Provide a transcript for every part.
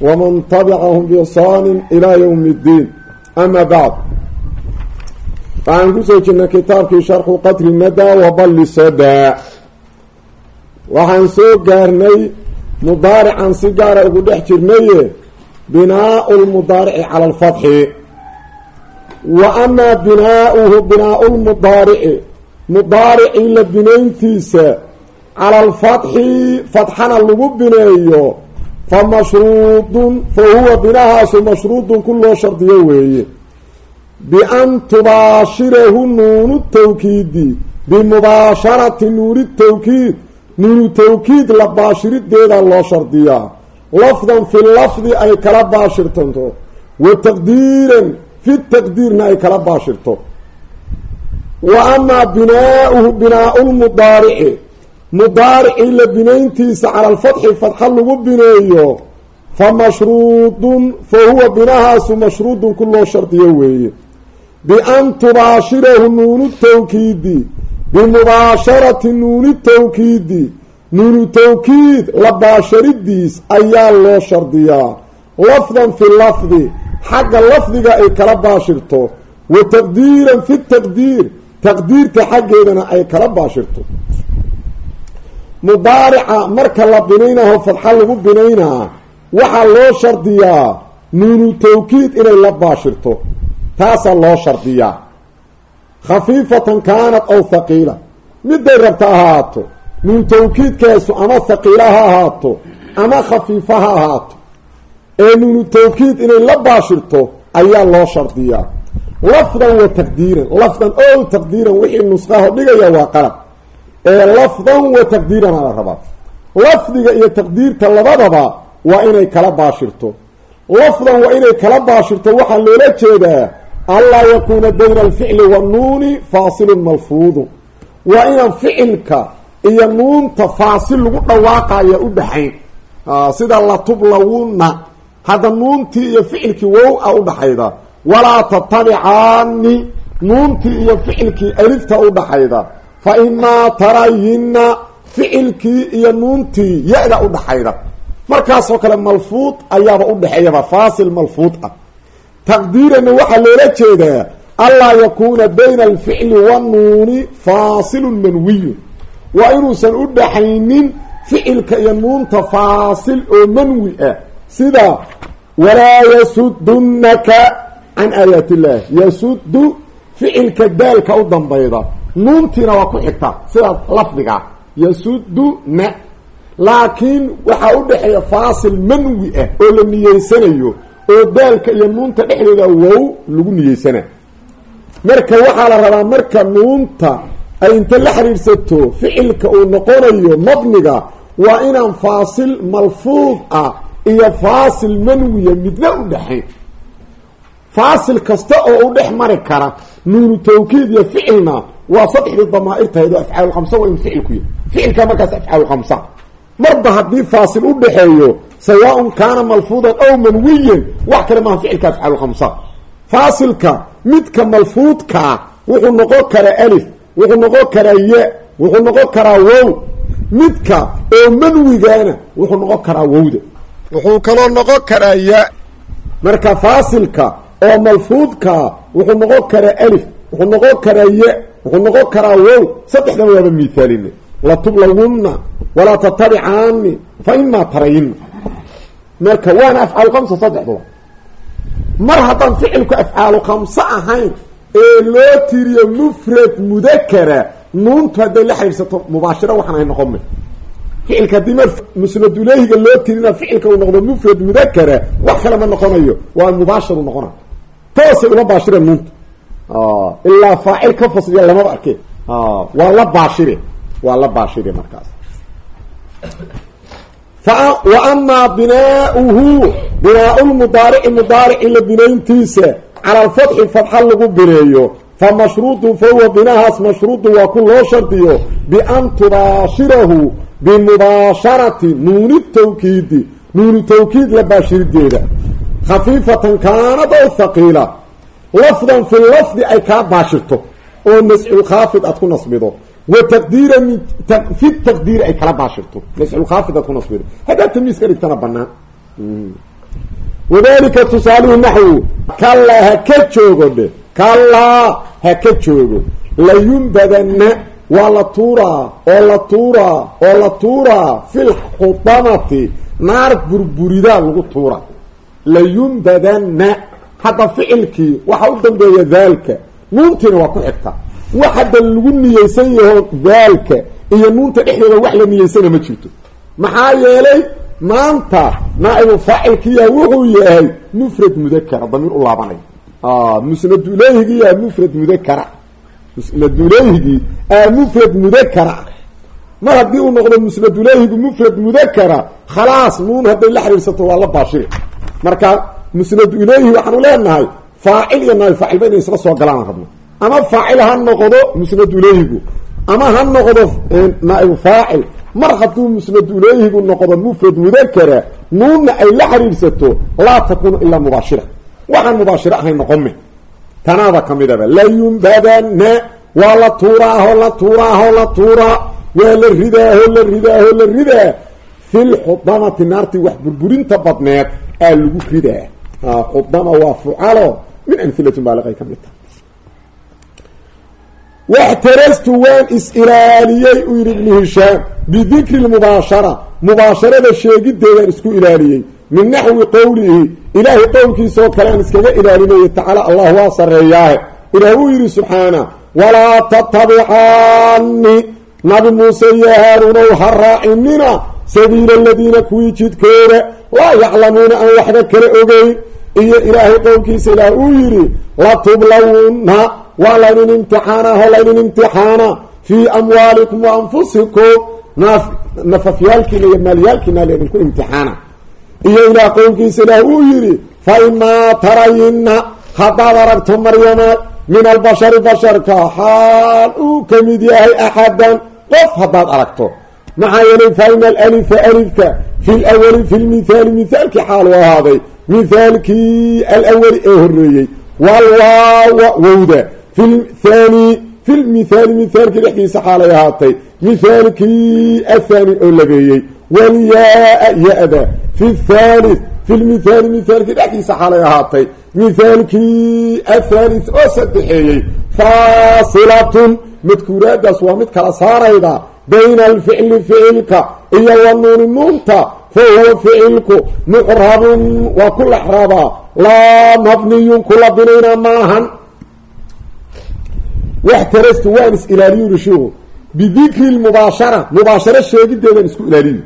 ومن تبعهم بإحسان إلى يوم الدين أما بعد waxaan kusoo jirnay kitaabkii sharxu qadri nadaa wa balli sadaa waxaan soo gaarnay mudaarican si gaara ugu dhex jirnaye binaau lmudaarici cala alfatxi wa amaa binaauhu binaau lmudaarici mudaaricii la binayntiisa cala alfatxi fatxana lagu bineeyo fa mashruudun fa huwa binahaasu mashruudun ku loo shardiyo weeye bian tubaashirahu nuunu tawkiidi bimubaasharati nuuni tawkiid nuunu tawkiid la baashirideeda loo shardiyaa lafdan fi lafdi ay kala baashirtanto wa taqdiiran fi taqdiirna ay kala baashirto wa amaa binaauhu binaau lmudaarici mudaaricii la binayntiisa cala alfatxi fatxa lagu bineeyo fa mashruudun fa huwa binahaasu mashruudun ku loo shardiyo weeye. Bian tubaashirahu nuunu tawkiidi bimubaasharati nuuni tawkiidi nuunu tawkiid la baasharidiis ayaa loo shardiyaa. Lafdan fi lafdi xagga lafdiga ay kala baashirto wa taqdiiran fi taqdiir taqdiirka xaggeedana ay kala baashirto mudaarica marka la binaynaho fadxa lagu binaynaa waxaa loo shardiyaa nuunu tawkiid inay la baashirto. Taasaa loo shardiyaa. Khafiifatan kaanat aw haqiila miday rabta ahaato. Nuunu tawkiidkaasu ama haqiila ha ahaato ama khafiifa ha ahaato. Ee nuunu tawkiid inay la baashirto ayaa loo shardiyaa. Lafdan wa taqdiiran. Lafdan o taqdiiran wixii nusqaho dhigaya waa qalab ee lafdan wa taqdiirana la rabaa. Lafdiga iyo taqdiirta labadaba waa inay kala baashirto. Lafdan waa inay kala baashirto waxaa loola jeedaa anlaa yakuuna bayna alficli wanuuni faasilun malfuudun waa inaan ficilka iyo nuunta faasil lagu dhawaaqaya u dhaxayn. Sida latublawunna hadda nuuntii iyo ficilkii wow a u dhaxayda. Walaa tatabicaani nuuntii iyo ficilkii alifta u dhaxayda fa imaa tarayinna ficilkii iyo nuuntii ya-da u dhaxayda. Markaasoo kale malfuud ayaaba u dhexeeyaba faasil malfuud ah. Taqdiirana waxaa loola jeedaa anlaa yakuuna bayna alficli wanuuni faasilun manwiyun. Waa inuusan u dhaxaynin ficilka iyo nuunta faasil oo manwi ah. Sida walaa yasudunnaka can aayaat illaah. Yasudu ficilka daalka u dambayda nuuntiina waa ku xigta sida lafdiga yasuduna laakiin waxaa u dhexeeya faasil manwi ah oo la niyeysanayo oo daalka iyo nuunta dhexdooda wow lagu niyeysana. Marka waxaa la rabaa marka nuunta ay inta la xiriirsato ficilka uu noqonayo mabniga waa inaan faasil malfuud ah iyo faasil manwiya midna u dhexayn faasil kasta oo u dhex mari kara nuunu tawkiid iyo ficilna waa saddexdii damaairtahayd oo afcaal khamsa waa in ficilku yahy ficilka markaas afcaal khamsa. Marba haddii faasil u dhexeeyo sawaaun kaana malfuudan aw manwiyan wax kale maaha ficilka afcaal khamsa. Faasilka midka malfuudkaa wuxuu noqon karaa alif wuxuu noqon karaa ya wuxuu noqon karaa wow midka oo manwigaana wuxuu noqon karaa wowda. Wuxuu kaloo noqon karaa ya. Marka faasilka oo malfuudkaa wuxuu noqon karaa alif wuxuu noqon karaa ya wuxuu noqon karaa wow saddexdaba waaba miithaalina latublawunna walaa tatabicaani fa imaa tarayinna marka waana afcaalu khamsa saddexduba mar haddaan ficilku afcaalu khamsa ahayn ee loo tiriyo mufrad mudakara nuuntu hadday la xiriirsato mubaashiro waxaan ay noqon may. Ficilka haddii mar musnaduleyhiga loo tirina ficilka uu noqdo mufrad mudakara wax kale ma noqonayo waa mubaashiru noqona toosay uma baashireen nuunta ilaa faacil ka fasliya lamaba arke waa la baashire waa la baashire markaas. Wa amaa binaauhu binaau lmudaarici mudaarici la binayntiisa. Cala alfatxi fatxa lagu bineeyo. Fa mashruudun fa huwa binahaas mashruudun waa ku loo shardiyo bian tubaashirahu bimubaasharati nuuni tawkiidi. Nuunu tawkiid la baashirideeda khafiifatan kaanad ow haqiila lafdan fi lafdi ay kaa baashirto oo nasculkhaafid aad ku nasbido. Wa taqdiiran fi taqdiiri ay kala baashirto. Nasculkhaafid aad ku nasbido. Haddaad tamiis ka dhigtana banaan wadalika tusaalihu naxwu. Kallaa ha ka joogo dhe. Kallaa ha ka joogo. Layunbadanna waa la tuuraa oo la tuuraa oo la tuuraa fi lxudamati naar burburidaa lagu tuura layunbadanna hadda ficilkii waxa u dambeeya daalka nuuntiina waa ku xigta. Wax hadda lagu niyeysan yaho daalka iyo nuunta dhexdeeda wax la niyeysana ma jirto. Maxaa yeelay maanta naa'ibu faacilkiya wuxuu yahay mufrad mudakara damiir u laabanay. Musnaduleyhigiya mufrad mudakara musnaduleyhigii aa mufrad mudakara mar haddii uu noqdo musnaduleyhigu mufrad mudakara khalaas nuun hadday la xiriirsato waa la baashiri. Marka musnad ileyhi waxaanu leenahay faacil iyo naaib faacilba inay isla soo galaan rabno. Ama faacil ha noqdo musnad uleyhigu ama ha noqdo naa'ibu faacil. Mar hadduu musnad uleyhigu noqdo mufrad mudakara nuunna ay la xiriirsato laa takunu ilaa mubaashira. Waxaan mubaashiro ahayn noqome tanaada ka midaba layumbadana waa la tuuraaho la tuuraaho la tuuraa. Waa la ridaaho la ridaaho la ridaa. Fi lxudamati naartii wax burburinta badneed aa lagu ridaa khudama waa fucalo min amhilati baaliqay ka mid taha waxtarastu waan is-ilaaliyey uu yidhi ibnu hishaam bidikri lmubaashara mubaasharada sheegideedaan isku ilaaliyey min naxwi qowlihi ilaahay qowlkiisaoo kale aan iskaga ilaalinayay tacaala allah waa sarreeyaahe ilaah wuu yidhi subxaana walaa tattabicaani nabi muuse iyo haaruunow ha raacinina sabiila aladiina kuwii jidkooda laa yaclamuuna aan waxba kala ogeyn. Iyo ilaahay qowlkiisa ilaah uu yidhi latublawunna waa laydin imtixaana ho laydin imtixaana fii amwaalikum wa anfusikum. Nafafyaalkiina iyo maalyaalkiina laydinku imtixaana. Iyo ilaah qowlkiisa ilaah uu yidhi fa imaa tarayinna haddaad aragto maryama min albashari basharka xaal uu ka mid yahay axadan qof haddaad aragto maxaa yeelay fa ina alalifa alifka fi lwali fi lmithaali mithaalkii xaal u ahaaday. Mithaalkii alawali ee horeeyey walwaawa wowda fi lthani fi lmithaali mithaalkii dhexdiisa xaalay ahaatay. Mithaalkii athani oo labeeyey. Walyaa ya-da. Fi thalith fi lmithaali mithaalkii dhexdiisa xaalay ahaatay. Mithaalkii athalith oo saddexeeyey. Faasilatun madkuuraadaas waa mid kala saarayda bayna alficli ficilka iyo wa nuuni nuunta fa huwa ficilku mucrabun waa ku laxraabaa laa mabniyun kula binayna maahan waxtarastu waan is ilaaliyo rishigu bidikri lmubaashara mubaasharo sheegideedan isku ilaaliyo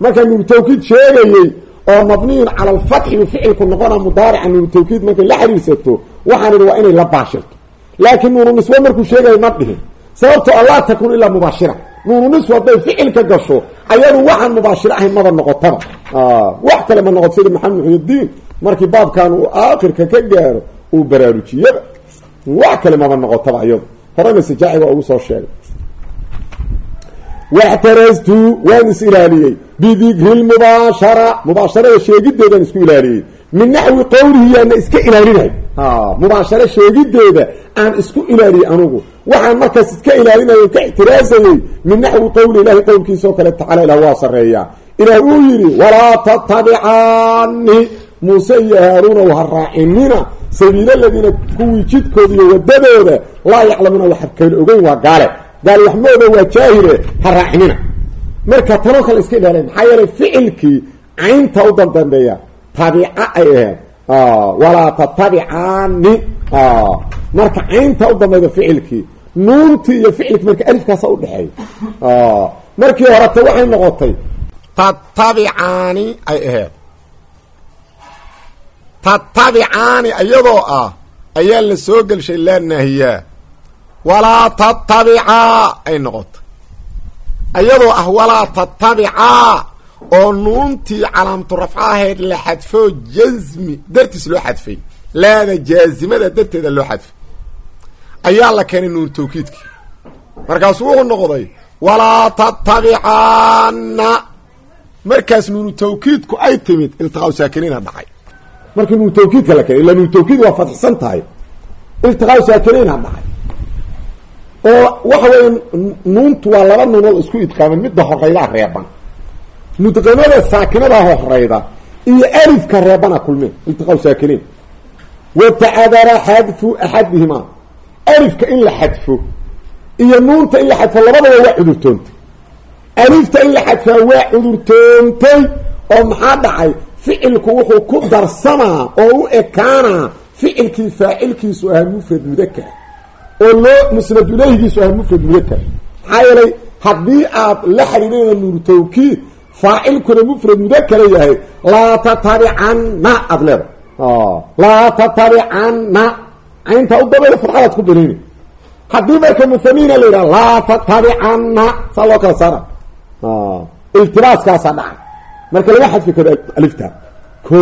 markaa nuunu tawkiid sheegayey oo mabniyun cala alfatxi ficilku noqona mudaarica nuunu tawkiid markay la xiriirsato waxaan idhi waa inay la baashirto laakiin nuunu nisbo markuu sheegayo ma dhihin sababto allaa takun ilaa mubaashira nuunu nisbo hadday ficilka gasho. Ayadu waxaan mubaashiro ahayn maba noqotaba wax kale ma noqoto sida maxamed muxudiin markii baabkan uu aakhirka ka gaaro uu baraarujiyaba wax kale maba noqotaba iyadu horena sajaaci waa ugu soo sheegay waxtarastu waan is ilaaliyey bidikri lmubaashara mubaasharada sheegideedaan isku ilaaliyey min naxwi qowlihi yaana iska ilaalinay mubaasharo sheegideeda aan isku ilaaliyey anugu waxaan markaas iska ilaalinay ka ictiraasayey min naxwi qowli ilahi qowlkiisaoo kale tacala ilah waa sareeyaa ilaah uu yidhi walaa tattabicaani muuse iyo haaruunow ha raacinina sabiila aladiina kuwii jidkooda iyo wadadooda laa yaclamuuna wax ogeyn waa gaale gaal waxmooda waa jaahile ha raacinina marka tanoo kale iska ilaalin maxaa yeelay ficilkii caynta u dandambeeya tabica ay ahayd walaa tattabicaani marka caynta u dambayda ficilkii nuuntii iyo ficilkii marka alifkaasa udhexeeya markii horete waxay noqotay tattabicaani ay ahayd. Tattabicaani iyadoo ah ayaa la soo gelshay laa naahiyaa walaa tattabicaa ay noqotay. Iyadoo ah walaa tattabicaa oo nuuntii calaamatu rafca ahayd la xadfo jasmi dartiis loo xadfay. Laada jaazimada darteeda loo xadfay. Ayaa la keenay nuun tawkiidkii. Markaasu wuxuu noqday walaa tattabicaana markaas nuunu tawkiidku ay timid iltiqaa saakiniina dhacay. Markii nuun tawkiidka la keenay illa nuun tawkiid waa fatixsan tahay. Iltiqaa saakiniina dhacay oo waxa weya nuuntu waa laba nuunood isku idqaaman midda horeydaa reeban. Mudqamada saakinada horeyda iyo alifka reebana kulmeen. Iltiqaa saakiniin. Watacadara xadfu axadihimaa alifka in la xadfo iyo nuunta in la xadfo labadaba waa cudurtoontay. Alifta in la xadfaa waa cudurtoontay oo maxaa dhacay? Ficilku wuxuu ku darsamaa oo u ekaanaa. Ficilkii faacilkiisu ahaa mufrad mudakar oo loo musnad ilayhgiisu ahaa mufrad mudakar maxaa yeelay haddii aad la xariirayda nuuru tawkiid faacilkuna mufrad mudakara yahay. Laa tatabicanna aada leeda laa tatabicanna caynta u dabayla farxadaad ku binayna haddii marka muhaniina la yidhaha laa tatabicanna saa loo kala saara iltibaaskaasaa dhaca marka lama xadfi karo alifta. Ko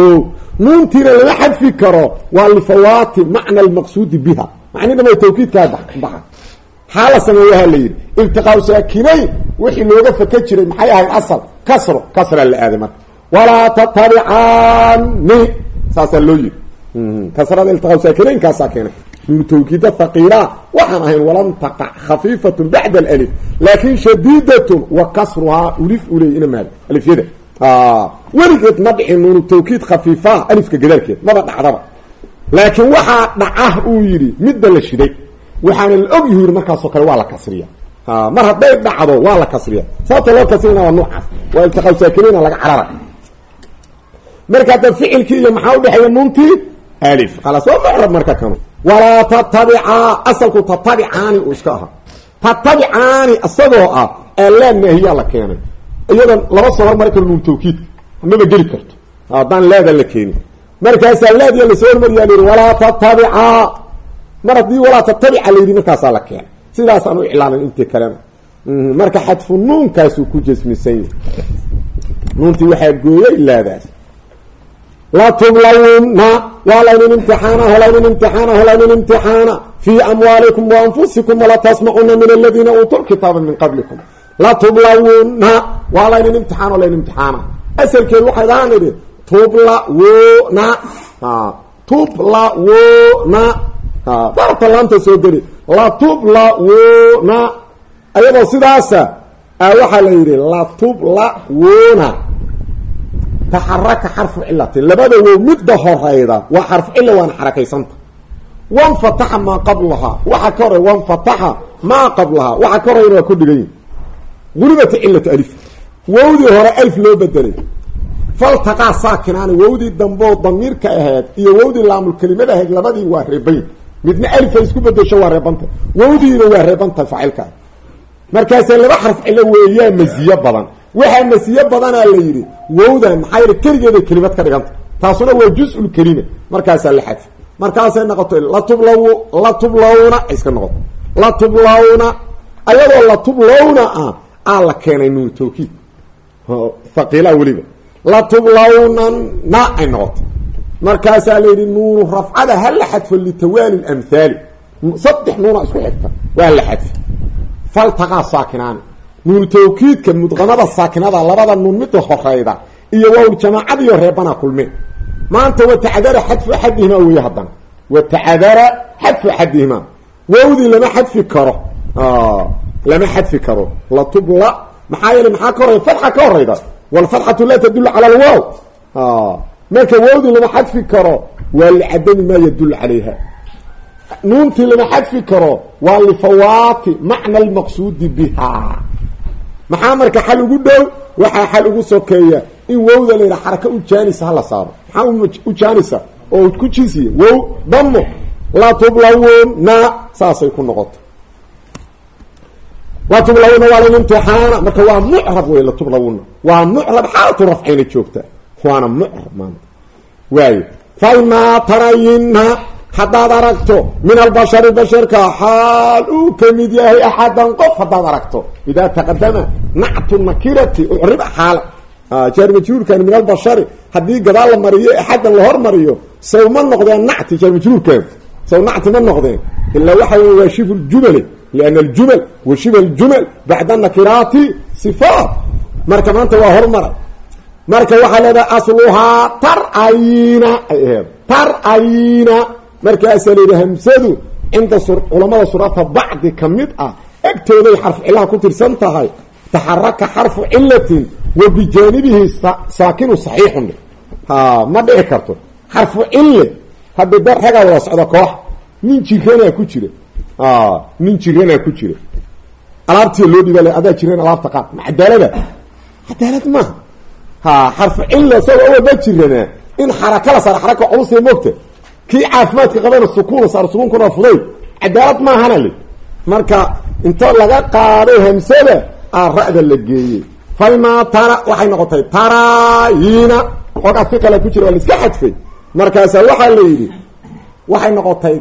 nuuntiina lama xadfi karo waa lifawaati macna almaqsuudi biha macni dhama tawkiidkaa baxa maxaa la sameeyaha la yidhi. Iltiqaau saakinayn wixii looga faka jiray maxay ahayd asal? Kasro. Kasraa la aaday marka. Walaa tatabicani saasaa loo yidhi. Kasrada iltiqaau saakinaynkaasa keenay nuunu tawkiida haqiila waxaan ahayn walam taqac khafiifat bacda alif laakin shadiidatun wa kasruhaa ulif uley ina maad alifyada. Weligeed ma dhicin nuunu tawkiid khafiifa alifka gadaalkeed. Maba dhacdaba laakiin waxaa dhaca uu yidhi midda la shiday waxaana la og yuhu yidhi markaasoo kale waa la kasriya mar hadday dhacdo waa la kasriya sababta loo kasriyana waa nuucaas waa iltiqaa saakiniina laga carara. Marka hadda ficilkii iyo maxaa udhexeeya nuuntii? Alif. Khalaas waa mucrab marka kanu. Walaa tatabicaa asalku tatabicaani uu iska ahaa. Tatabicaani isagoo ah alaa naahiyaa la keenay. Iyadan laba soo hormari karo nuun tawkiidka amaba geli karto. Haddaan laada la keenin markaasaa laadiya la soo hormariyaa layidhi walaa tatabicaa mar haddii walaa tatabica la yidhi markaasaa la keenay. Sidaasaan u iclaanan intii kalena. Marka xadfu nuunkaasuu ku jasmisan yahay. Nuuntii waxaa gooyay laadaas. Latublawunna waa laynin imtixaana holaynin imtixaana holaynin imtixaana. Fii amwaalikum wa anfusikum wala tasmacuna min aladiina uutuu lkitaaba min qablikum. Latublawunna waa laynin imtixaan o laynin imtixaana. Asalkeed waxay daan idhi tublawuna tublawuna darabta laanta soo geli. Latublawuna ayadoo sidaasa waxaa la yidhi latublawuna taxaraka xarfu cilatin labada wow midda horeyda waa xarfu cila waana xarakaysanta wanfataxa maa qablahaa. Waxaa ka horey wanfataxa maa qablahaa. Waxaa ka horeyna waa ku dhigan yihi gulibata cilatu alif. Wowdii hore alif loo bedelay faltaqaa saakinaani wowdii damboo damiirka ahayd iyo wowdii laamulkelimada ahayd labadii waa reebayn. Midna alifay isku bedesho waa reebantay wowdiina waa reebantahay faacilkaa markaasee laba xarf cilo weeyaa masiyo badan. Waxaa masiyo badanaa la yidhi wowdan maxaa yidhi keligeeday kelimad ka dhiganta taasuna waa juz-ulkelima markaasaa la xadfi. Markaasay noqoto latublaw latublawna iska noqoto latublawna ayadoo latublawna ah aa la keenay nuun tawkiid haqiilaa weliba latublawnan-na ay noqoto markaasaa la yidhi nuunu rafcada ha la xadfo litawaali lamhaali saddex nuuna isku xigta waa la xadfi faltaqaa saakinaani. Nuunu tawkiidka mudqamada saakinada labada nuun midda horeyda iyo wawl jamaacadiiyo reebana kulmeen maanta watacadara xadfu axadihimaa weeye haddana. Watacadara xadfu axadihimaa wowdii lama xadfi karo. Lama xadfi karo. Latubla maxaa yeele maxaa ka horey fatxa ka horeyda walfatxatu laa tadulu cala alwow marka wowdii lama xadfi karo waa licadami maa yadulu calayha nuuntii lama xadfi karo waa lifawaati macna almaqsuudi biha maxaa marka xal ugu dhow waxaa xal ugu sokeeya in wowda la yidhaha xaraka u jaanisa hala saaro maxaa u jaanisa oo ku jinsiya wow damo latublawuna saasay ku noqoto latublawuna waa layn imtixaana. Marka waa mucrab wey latublawuna waa mucrab xaalatu rafcayna joogta. Waana mucrab maanta. Waayo faymaa tarayina haddaad aragto min albashari basharka xaal uu ka mid yahay axadan qof haddaad aragto idaa taqadama nactu nakirati ucrib xaala jaar majruurkan min albashari haddii gadaal la mariyo axaddan la hormariyo saw ma noqdeen nacti jaar majruurkan saw nacti ma noqdeen. Ilaa waxa wey waa shifu ljumale aljumal wa shiba aljumal bacda nakiraati sifaat marka maanta waa hormara marka waxaa leedahay asluhaa tarayina ay aheed tarayina markaasaa layidhi hamsadu cinda culamada surata bacdi ka mid ah egtooday xarfu cilaha ku tirsan tahay taxaraka xarfu cilatin wa bijaanibihi saakinu saxiixun ha ma dhici karto xarfu cille hadda da ragaa wada koox nin jiranaa ku jira nin jiranaa ku jira alaabtii loo dhiba adaa jiran alaabta qaad ma cadaalada? Cadaalad maaha ha xarfu cilla isagoo wada jiranaa in xaraka la saaro xaraka culusee moogta. Kii caafimaadka qabana sukuuna saaro sukuunkuna fuday. Cadaalad maahana le. Marka inta laga qaaday hamsada a ra-da la geeyey. Falmaa tara waxay noqotay tarayina xoogaa si kale ku jira iska xadfay. Markaasa waxaa la yidhi waxay noqotay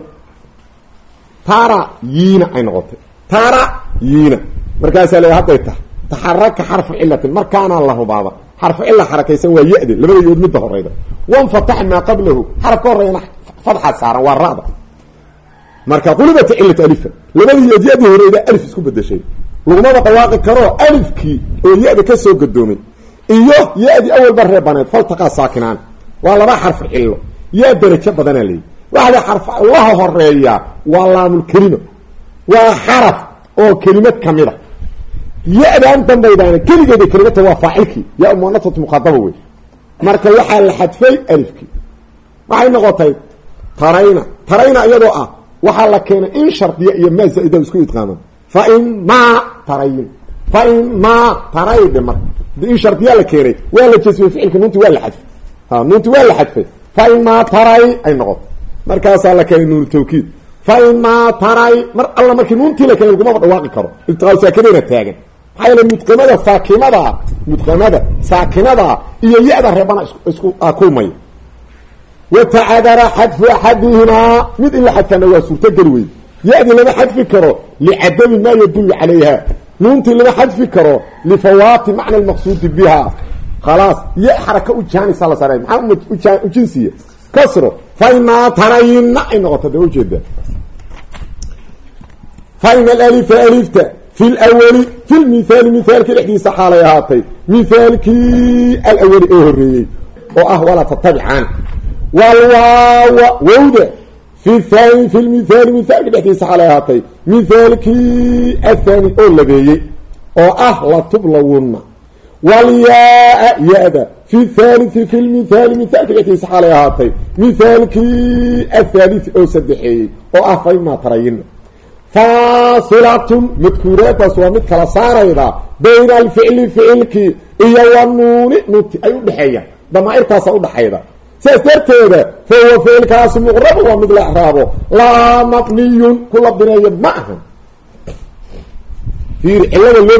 tarayina ay noqotay. Tarayina markaasaa la hadday tahay taxaraka xarfu cilatin markaanaa la hubaaba xarfu cila xarakaysan waa ya-de labada yood midda horeyda. Wanfatax maa qablahu xaraf ka horeyana fadxa saaran waa ra-da marka qulibat cilat alifa labadii yood horeyda alif isku bedeshay lagumaba dhawaaqi karo alifkii oo ya-da ka soo gadoomay iyo ya-dii awalba reebaneed faltaqaa saakinaan. Waa laba xarfu cillo. Yaa derajo badanaa leeyi waxda xarf allaha horreeya waa laamulkelima waa xaraf oo kelimad kamida ya-daan dambaydaana keligeeda kelimata waa faacilkii. Ya muanasatu mukhadaba wey marka waxaa la xadfay alifkii. Waxay noqotay tarayna. Tarayna iyadoo ah waxaa la keenay in shardiya iyo maa zaa-ida isku idqaaman fain maa tarayn fain maa tarayde marka in shardiyaa la keenay waa la jasmiyey ficilka nuunti waa la xadfay. Ha nuunti waa la xadfay. Fain maa taray ay noqoto markaasaa la keenay nuunu tawkiid. Fain maa taray mar alla markii nuuntii la keenay lagumaba dhawaaqi karo. Iltiqaal saakinayna taagan. Maxaa yeele mudqamada saakimada mudqamada saakinada iyo ya-da reebana isku kulmay watacadara xadfu axadihimaa mid in la xadfana waa suurtogeli wey ya-dii lama xadfi karo licadami maa yadullu calayha. Nuuntii lama xadfi karo lifawaati macna lmaqsuudi biha khalaas ya xaraka u jaanisa la saray maxaa ujinsiya kasro fainaa tarayna ay noqoto da ujeeda faina alalifa alifta fi lwali fi lmithaali mithaalkii dhexdiisa xaalay ahaatay. Mithaalkii alawali ee horeeyey oo ah walaa tatabicaan walwaawa wowda fi thani fi lmithaali mithaalkii dhexdiisa xaalay ahaatay. Mithaalkii athani oo labeeyey oo ah latublawunna walyaa ya-da fi thalii fi lmithaali mithaalkii dhexdiisa xaalay ahaatay mithaalkii athalii oo saddexeeyey oo ah faimaa tarayina faasilatun madkuuraadaas waa mid kala saarayda bayna alficli ficilkii iyo wanuuni nuunti ay udhexeeyaan damaairtaasa udhaxayda sidaas darteeda fa huwa ficilkaasi muqrabu waa mid la ecraabo laa mabniyun kula bineeyo ma ahan fiiri cilada loo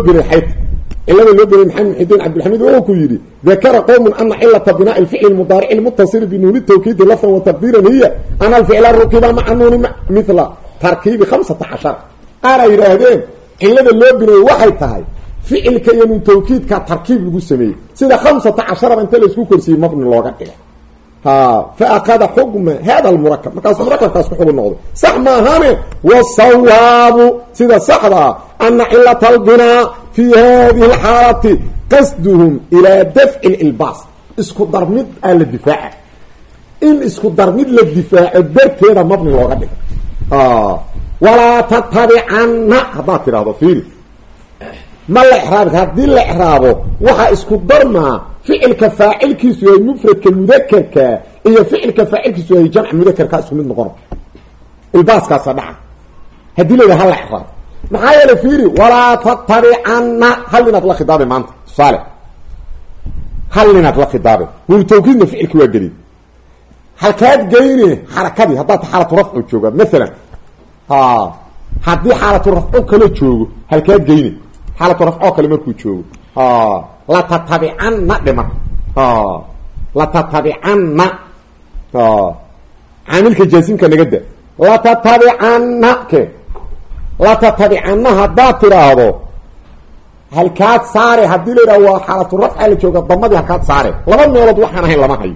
cilada loo binay maxamed muxidiin cabdilxamiid wuxuu ku yidhi dakara qowmun ana cilata binaa'i lficli lmudaarici lmutasili binuuni tawkiidi lafdan wa taqdiiran hiya ana alficla rukiba maca nuuni mila tarkiibi khamsata cashara qaar ay yidhaahdeen cilada loo bineeyey waxay tahay ficilka iyo nun tawkiidka tarkiib lagu sameeyey sida khamsata casharaba inta la isku korsiiyey mabni looga dhigay fa akada xukma hada lmurakab markaasu murakabkaas ku xugun noqday sax saxdaa ana cilata albinaa fi hadihi alxaalati qasduhum ilaa dafci lilbaas isku darmid aa la difaaca in isku darmid la difaaco darteeda mabni looga dhigay walaa tatabicana haddaad tidhahdo fiiri ma la exraabi haddii la exraabo waxaa isku darmaa ficilka faacilkiisu yahay mufradka mudakerka iyo ficilka faacilkiisu yahay jamc mudakerka isku mid noqona maxaa yeelay fiiri walaa tatabicana hal inaad la khidaabay maanta tusaale hal inaad la khidaabay wulu tawkiidna ficilki waa geliy halkaad geyne xarakadii haddaad xaalatu rafcu jooga maalan haddii xaalatu rafco kale joogo halkaad geyne xaalatu rafcoo kale markuu joogo latatabicanna dhima latatabicanna caamilka jaasimka naga da latatabicanna ke latatabicanna haddaad tidhaahdo halkaad saare haddii la yidhaha waa xaalatu rafca la jooga damadii halkaad saare. Laba meelood waxaan ahayn lama hayo.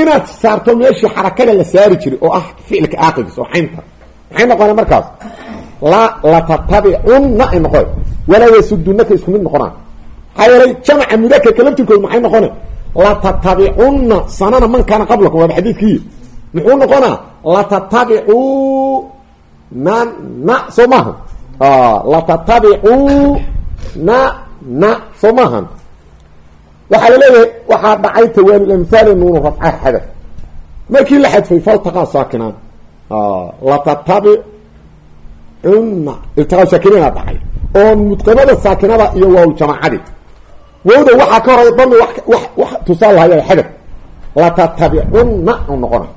Inaad saarto meeshii xarakada la saari jiray oo ah ficilka aaqilkiis oo xaynta maxay noqona markaas? La latatabicunna ay noqon. Walaa yasudunaka isku mid noqonaa. Maxaa yeelay jamaca mudakarka laftirkood maxay noqona latatabicunna sanana man kaana qablakum waaba xadiidkii? Muxuu noqonaa? Latatabicuu na na soo maaha latatabicuu na na soo maahan waxaa la leeyahay waxaa dhacay tawaani amhaali nuunu rafca xadaf markii la xadfay faltaqaa saakinaan. Latatabicunna iltiqaa saakinaana dhacay. Oo mudqamada saakinada iyo waaw jamaacadi. Wowda waxaa ka horay dami wax tusaal lahaya xadaf latatabicunna u noqona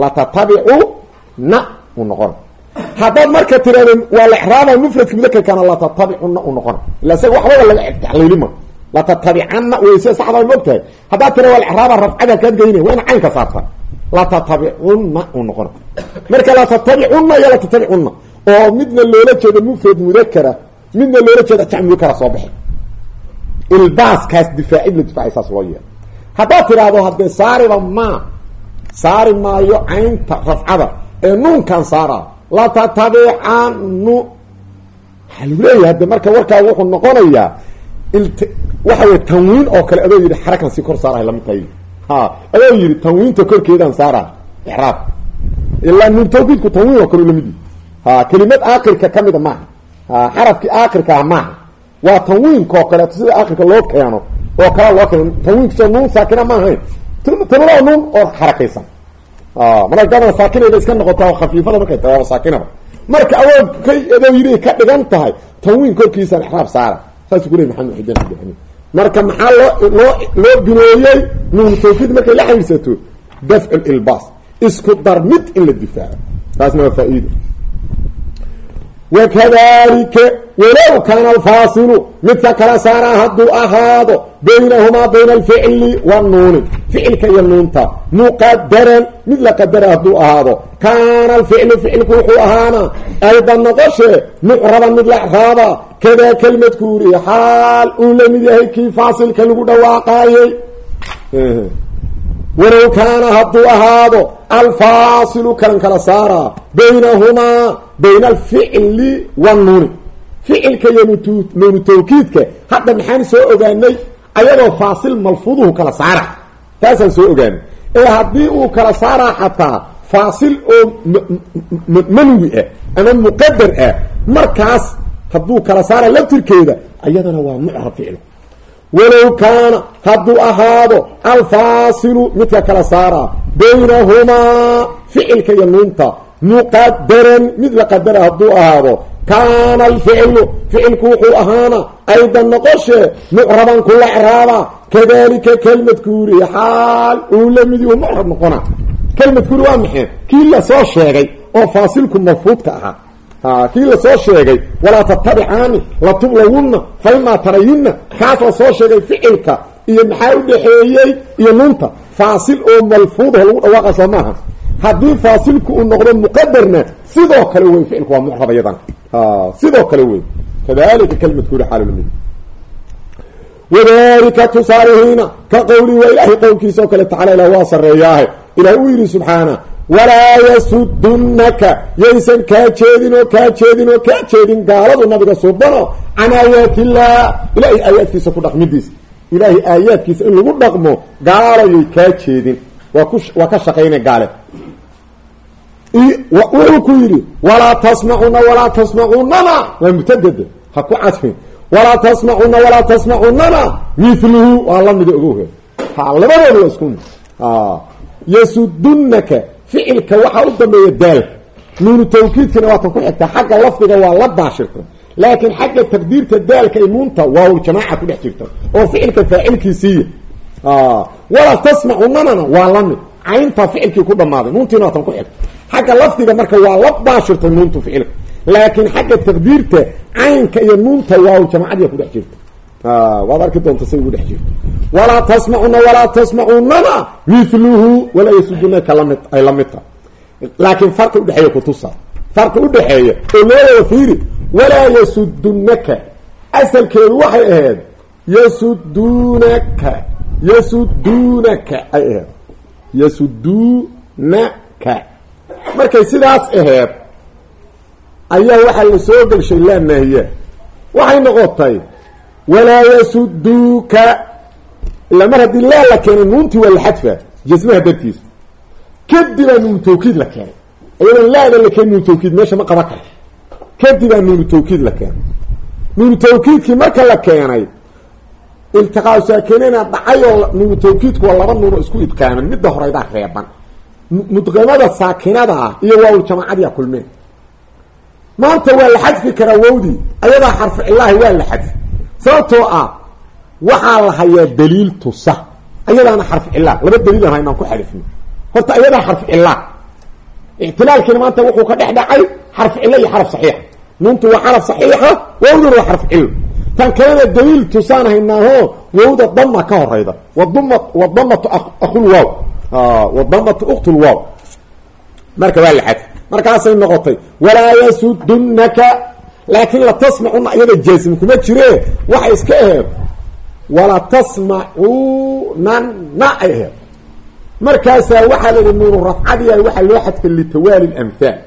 latatabicu-na u noqona haddaad marka tiraahdo waa la exraaba mufradka mudakarkana latatabicunna u noqona ila isaga waxbaba laga tacliilima latatabicanna weyse saxdaa mogtahay haddaad tira waa exraaba rafcada kaad geyna waa caynka saarta latatabicunna u noqona marka latatabicunna iyo latatabicunna oo midna loola jeedo mufrad mudakara midna loola jeeda jac mudakara soo baxay ilbaaskaas difaacid la difaacay saas loo yeelo haddaad tiraahdo haddee saariba ma saari maayo caynta rafcada ee nuunkan saaraa latatabicanu waxaa lagu leeyahay hadde marka warkaa wuxuu noqonayaa waxa wey tanwiin oo kale adoo yidhi xarakan si kor saarahay la mid tahay ha adoo yidhi tanwiinta korkeedaan saara ixraab. Ilaa nuun tawkiidku tanwiin oo kale la mid yihi ha kelimad aakirka kamida maaha. Ha xarafkii aakirka ah maaha. Waa tanwiinka oo kaleeto sida aakirka loo keeno oo kala loo keeno. Tanwiinkasoo nuun saakina ma ahayn tanwaa nuun oo xarakaysan marka gabana saakinayba iska noqotaa khafiifada markay tahay waaba saakinaba marka awood kay adoo yidhi ka dhigan tahay tanwiin korkiisaan exraab saara. Saasuu ku ley maxamed xudeen abdixamiid marka maxaa loo loo loo bineeyey nuun tawkiid markay la xiriirsato dafcu ilbaas. Isku dar mid in la difaaco. Taasna waa faa-iida wakadalika walow kaana alfaasilu midka kala saaraa hadduu ahaado baynahumaa bayna alficli wanuuni ficilka iyo nuunta muqadaran mid la qadara hadduu ahaado kaana alficlu ficilku wuxuu ahaana aydan noqoshe mucraban mid la raaba kadaa kelmadkuuri xaal uu la mid yahay kii faasilka lagu dhawaaqaayey walow kaana hadduu ahaado alfaasilu kalan kala bayna alficli wanuuni ficilka iyo nuunu tawkiidka hadda maxaan soo ogaanay ayadoo faasil malfuuduhu kala saara taasaan soo ogaanay ee haddii uu kala saaraa xataa faasil oo manwi ah ama muqadar ah markaas hadduu kala saara laftirkeeda ayadana waa mucrab ficil walow kaana hadduu ahaado alfaasilu midka kala saaraa baynahumaa ficilka iyo nuunta muqadaran mid la qadara hadduu ahaado kaana alficlu ficilku wuxuu ahaana aydan noqoshe mucraban kula craaba kadalika kelmadkuuri xaal uu la mid yahu mucrab noqona. Kelmadkuuri waa maxay? Kii la soo sheegay oo faasilku marfuudka ahaa. Kii la soo sheegay walaa tattabicaani latublawunna fa imaa tarayinna kaas la soo sheegay ficilka iyo maxaa u dhexeeyey iyo nuunta faasil oo malfuudaho lagu dhawaaqa soo haddii faasilku uu noqdo muqadarna sidoo kale wey ficilku waa mucrab ayadan sidoo kale wey kadalika kelmadkuuri xaalulmid wadalika tusaalihiina ka qowlii waa ilaahay qowlkiisa kale tacala ilah waa sareeyaahe ilah uu yidhi subxaana walaa yasudunaka yaysan kaa jeedin oo kaa jeedin oo kaa jeedin gaaladu nabiga subano can aayaati illah ilahay aayaadkiisa ku dhaqmidiisa ilaahay aayaadkiisa in lagu dhaqmo gaalayay kaa jeedin. Waa ku waa ka shaqayna gaale wuxuu ku yidhi walaa tasmacuna walaa tasmacunana waa mutadada ha ku cadfin. Walaa tasmacuna walaa tasmacunana miluhu waa lamida ogohe ha labadooda waa isku mid. Yasudunaka ficilka waxaa u dambeeya daalka nuunu tawkiidkana waatan ku xigtaa xagga lafdiga waa la daashirta laakiin xagga taqdiirta daalka i nuunta waawljamaaca ku dhex jirta oo ficilka faacilkiisiiya walaa tasmacunanana waa la mid caynta ficilkii ku dhammaaday nuuntiina waatan xagga lafdiga marka waa la daashirtay nuuntu ficilka laakiin xagga taqdiirta caynka iyo nuunta waaw jamaacadiya ku dhex jirta. Waad arki doonta say ugu dhex jirto walaa tasmacuna walaa tasmacunana miluhu walaa yasudunaka la mid ay la mid laakiin farqi udhexeeya kutusa farqi udhexeeya oo wada fiiri walaa yasudunaka asalkeedu waxay ahayd yasuduunaka yasuduunaka ay ahayd. Yasuduunaka markay sidaas ahayd ayaa waxaa la soo gelshay laa naahiya waxay noqotay walaa yasuduuka ilaa mar haddii laa la keenay nuuntii waa la xadfa jasmaha dartiisa kadibaa nuunu tawkiid la keenay. Iyadoon laada la keenay nuunu tawkiid meesha ma qaban karto kadibaa nuunu tawkiid la keenay. Nuunu tawkiidkii marka la keenay iltiqaa saakinina dhacay oo nuunu tawkiidku waa laba nuuno isku idqaaman midda horeydaa reeban mudqamada saakinada ah iyo waawul jamaacadiya kulmeen. Maanta waa la xadfi karaa wowdii ayadaa xarfu cilaahi waa la xadfi. Sababtoo ah waxaa la hayaa daliil tusa ayadaana xarfu cilaa laba daliil aan haynaan ku xadifno horta ayadaa xarfu cilaa ictilaalkiina maanta wuxuu ka dhex dhacay xarfu cilo iyo xaraf saxiixa nuuntu waa xaraf saxiixa wowduna waa xarfu cilo tan kalena daliil tusaan haynaaho wowda dama ka horeyda waduma wadamatu aqul waaw wadamatu uktul waaw marka waa la xadfi markaasay noqotay walaa yasudunaka laakiin la tasmacuna iyada jaasim kuma jire waxay iska aheed wala tasmacunana ay aheed markaasaa waxaa la yihi nuunu rafcadiya waxaa loo xadfay litawaali lamhaal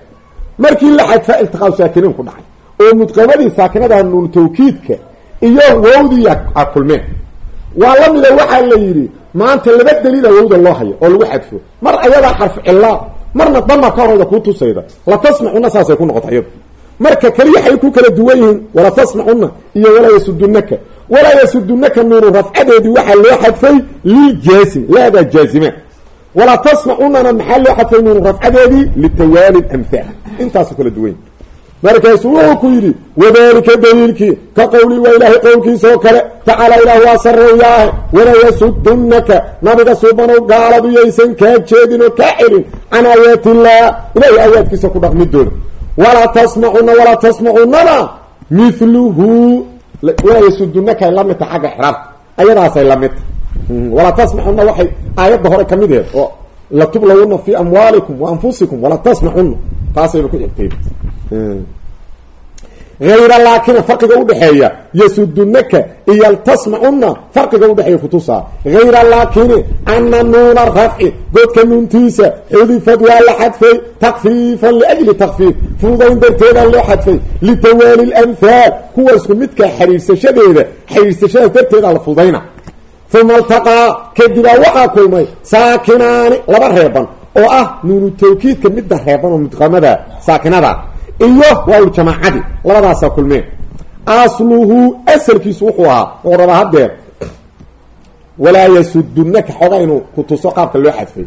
markii la xadfa iltiqaa saakiniin ku dhacay oo mudqamadii saakinadaha nuunu tawkiidka iyo wowdii a kulmeen waa la mida waxaa la yidhi maanta laba daliila wowda loo hayo oo lagu xadfo. Mar ayadaa xarfu cilaa marna dama ka horeyda kuu tusayda. La tasmacuna saasay ku noqota iyadu marka keliya waxay ku kala duwan yihiin wala tasmacuna iyo walaa yasudunaka walaa yasudunaka nuunu rafcadeedii waxaa loo xadfay liljaasim laadaa jaazima walaa tasmacunana maxaa loo xadfay nuunu rafcadeedii litawaali amhaal intaasu kala duwan markaasuu wuxuu ku yidhi wadalika daliilkii ka qowlii waa ilaahay qowlkiisa oo kale. Tacaala ilaah waa sareeyaahe walaa yasudunaka nabiga suubanow gaaladu yaysan kaa jeedin oo kaa celin. Can aayaati illah ilahay aayaadkiisa ku dhaqmidooda walaa tasmacuna walaa tasmacunana miluhu walaa yasudunaka ay la midta xagga xraabta ayadaasay la midta walaa tasmacuna waxay aayadda hore ka mid aheed oo latublawuna fi amwaalikum wa anfusikum walaa tasmacuna taasayba ku xigtay hayra laakina farqiga udhexeeya yasudunaka iyo tasmacuna farqiga udhexeeya kutusaa. Hayra laakini ana nuuna rafci godka nuuntiisa xudifad waa la xadfay takfiifan liajli takfiif. Fududayn darteeda loo xadfay litawaali lamhaal kuwa isku midkaa xiriirsashadeeda xiriirsashadaas darteeda la fududayna uma altaqaa kadibaa waxaa kulmay saakinaani laba reeban oo ah nuunu tawkiidka midda reeban oo mudqamada saakinada iyo waawl jamaacadii labadaasaa kulmeen asluhu asalkiisu wuxuu ahaa wuxuu rabaa haddeer walaa yasudunaka xoogaa inuu ku tuso qaabka loo xadfay.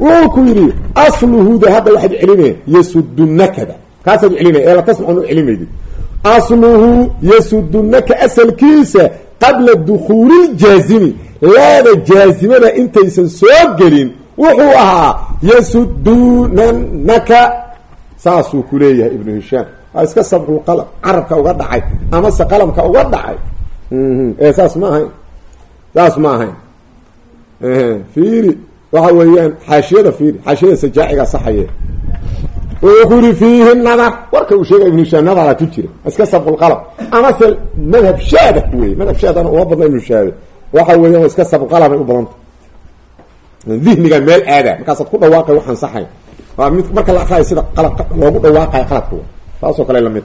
Wuxuu ku yidhi asluhuda hadda waxaad celinaya yasudunakada kaasaad celinaya ee la tasmacan u celimaydi asluhu yasudunaka asalkiisa qabla dukuuli ljaazimi laada jaazimada intaysan soo gelin wuxuu ahaa yasudunanaka saasuu ku leeyahay ibnu hishaam. Waa iska sabqulqalam carabka uga dhacay amase qalamka uga dhacay. Ee saas ma ahayn. Saas ma ahayn. Fiiri. Waxa weeyaan xaashiyada fiiri xaashiyada sajaaciga saxaye wuxuu yihi fiihi nadar. Warka uu sheegay ibnu hishaam nadara ku jira. Iska sabqulqalam amase madhab shaada wey madhab shaadana uma badna ibnu hishaame waxa weeyan waa iska sabqulqalamay u badanta dihniga meel aada markaasaad ku dhawaaqay waxaan saxayn marka la aqraayo sida qalabka loogu dhawaaqayo qaladka taasoo kale la mid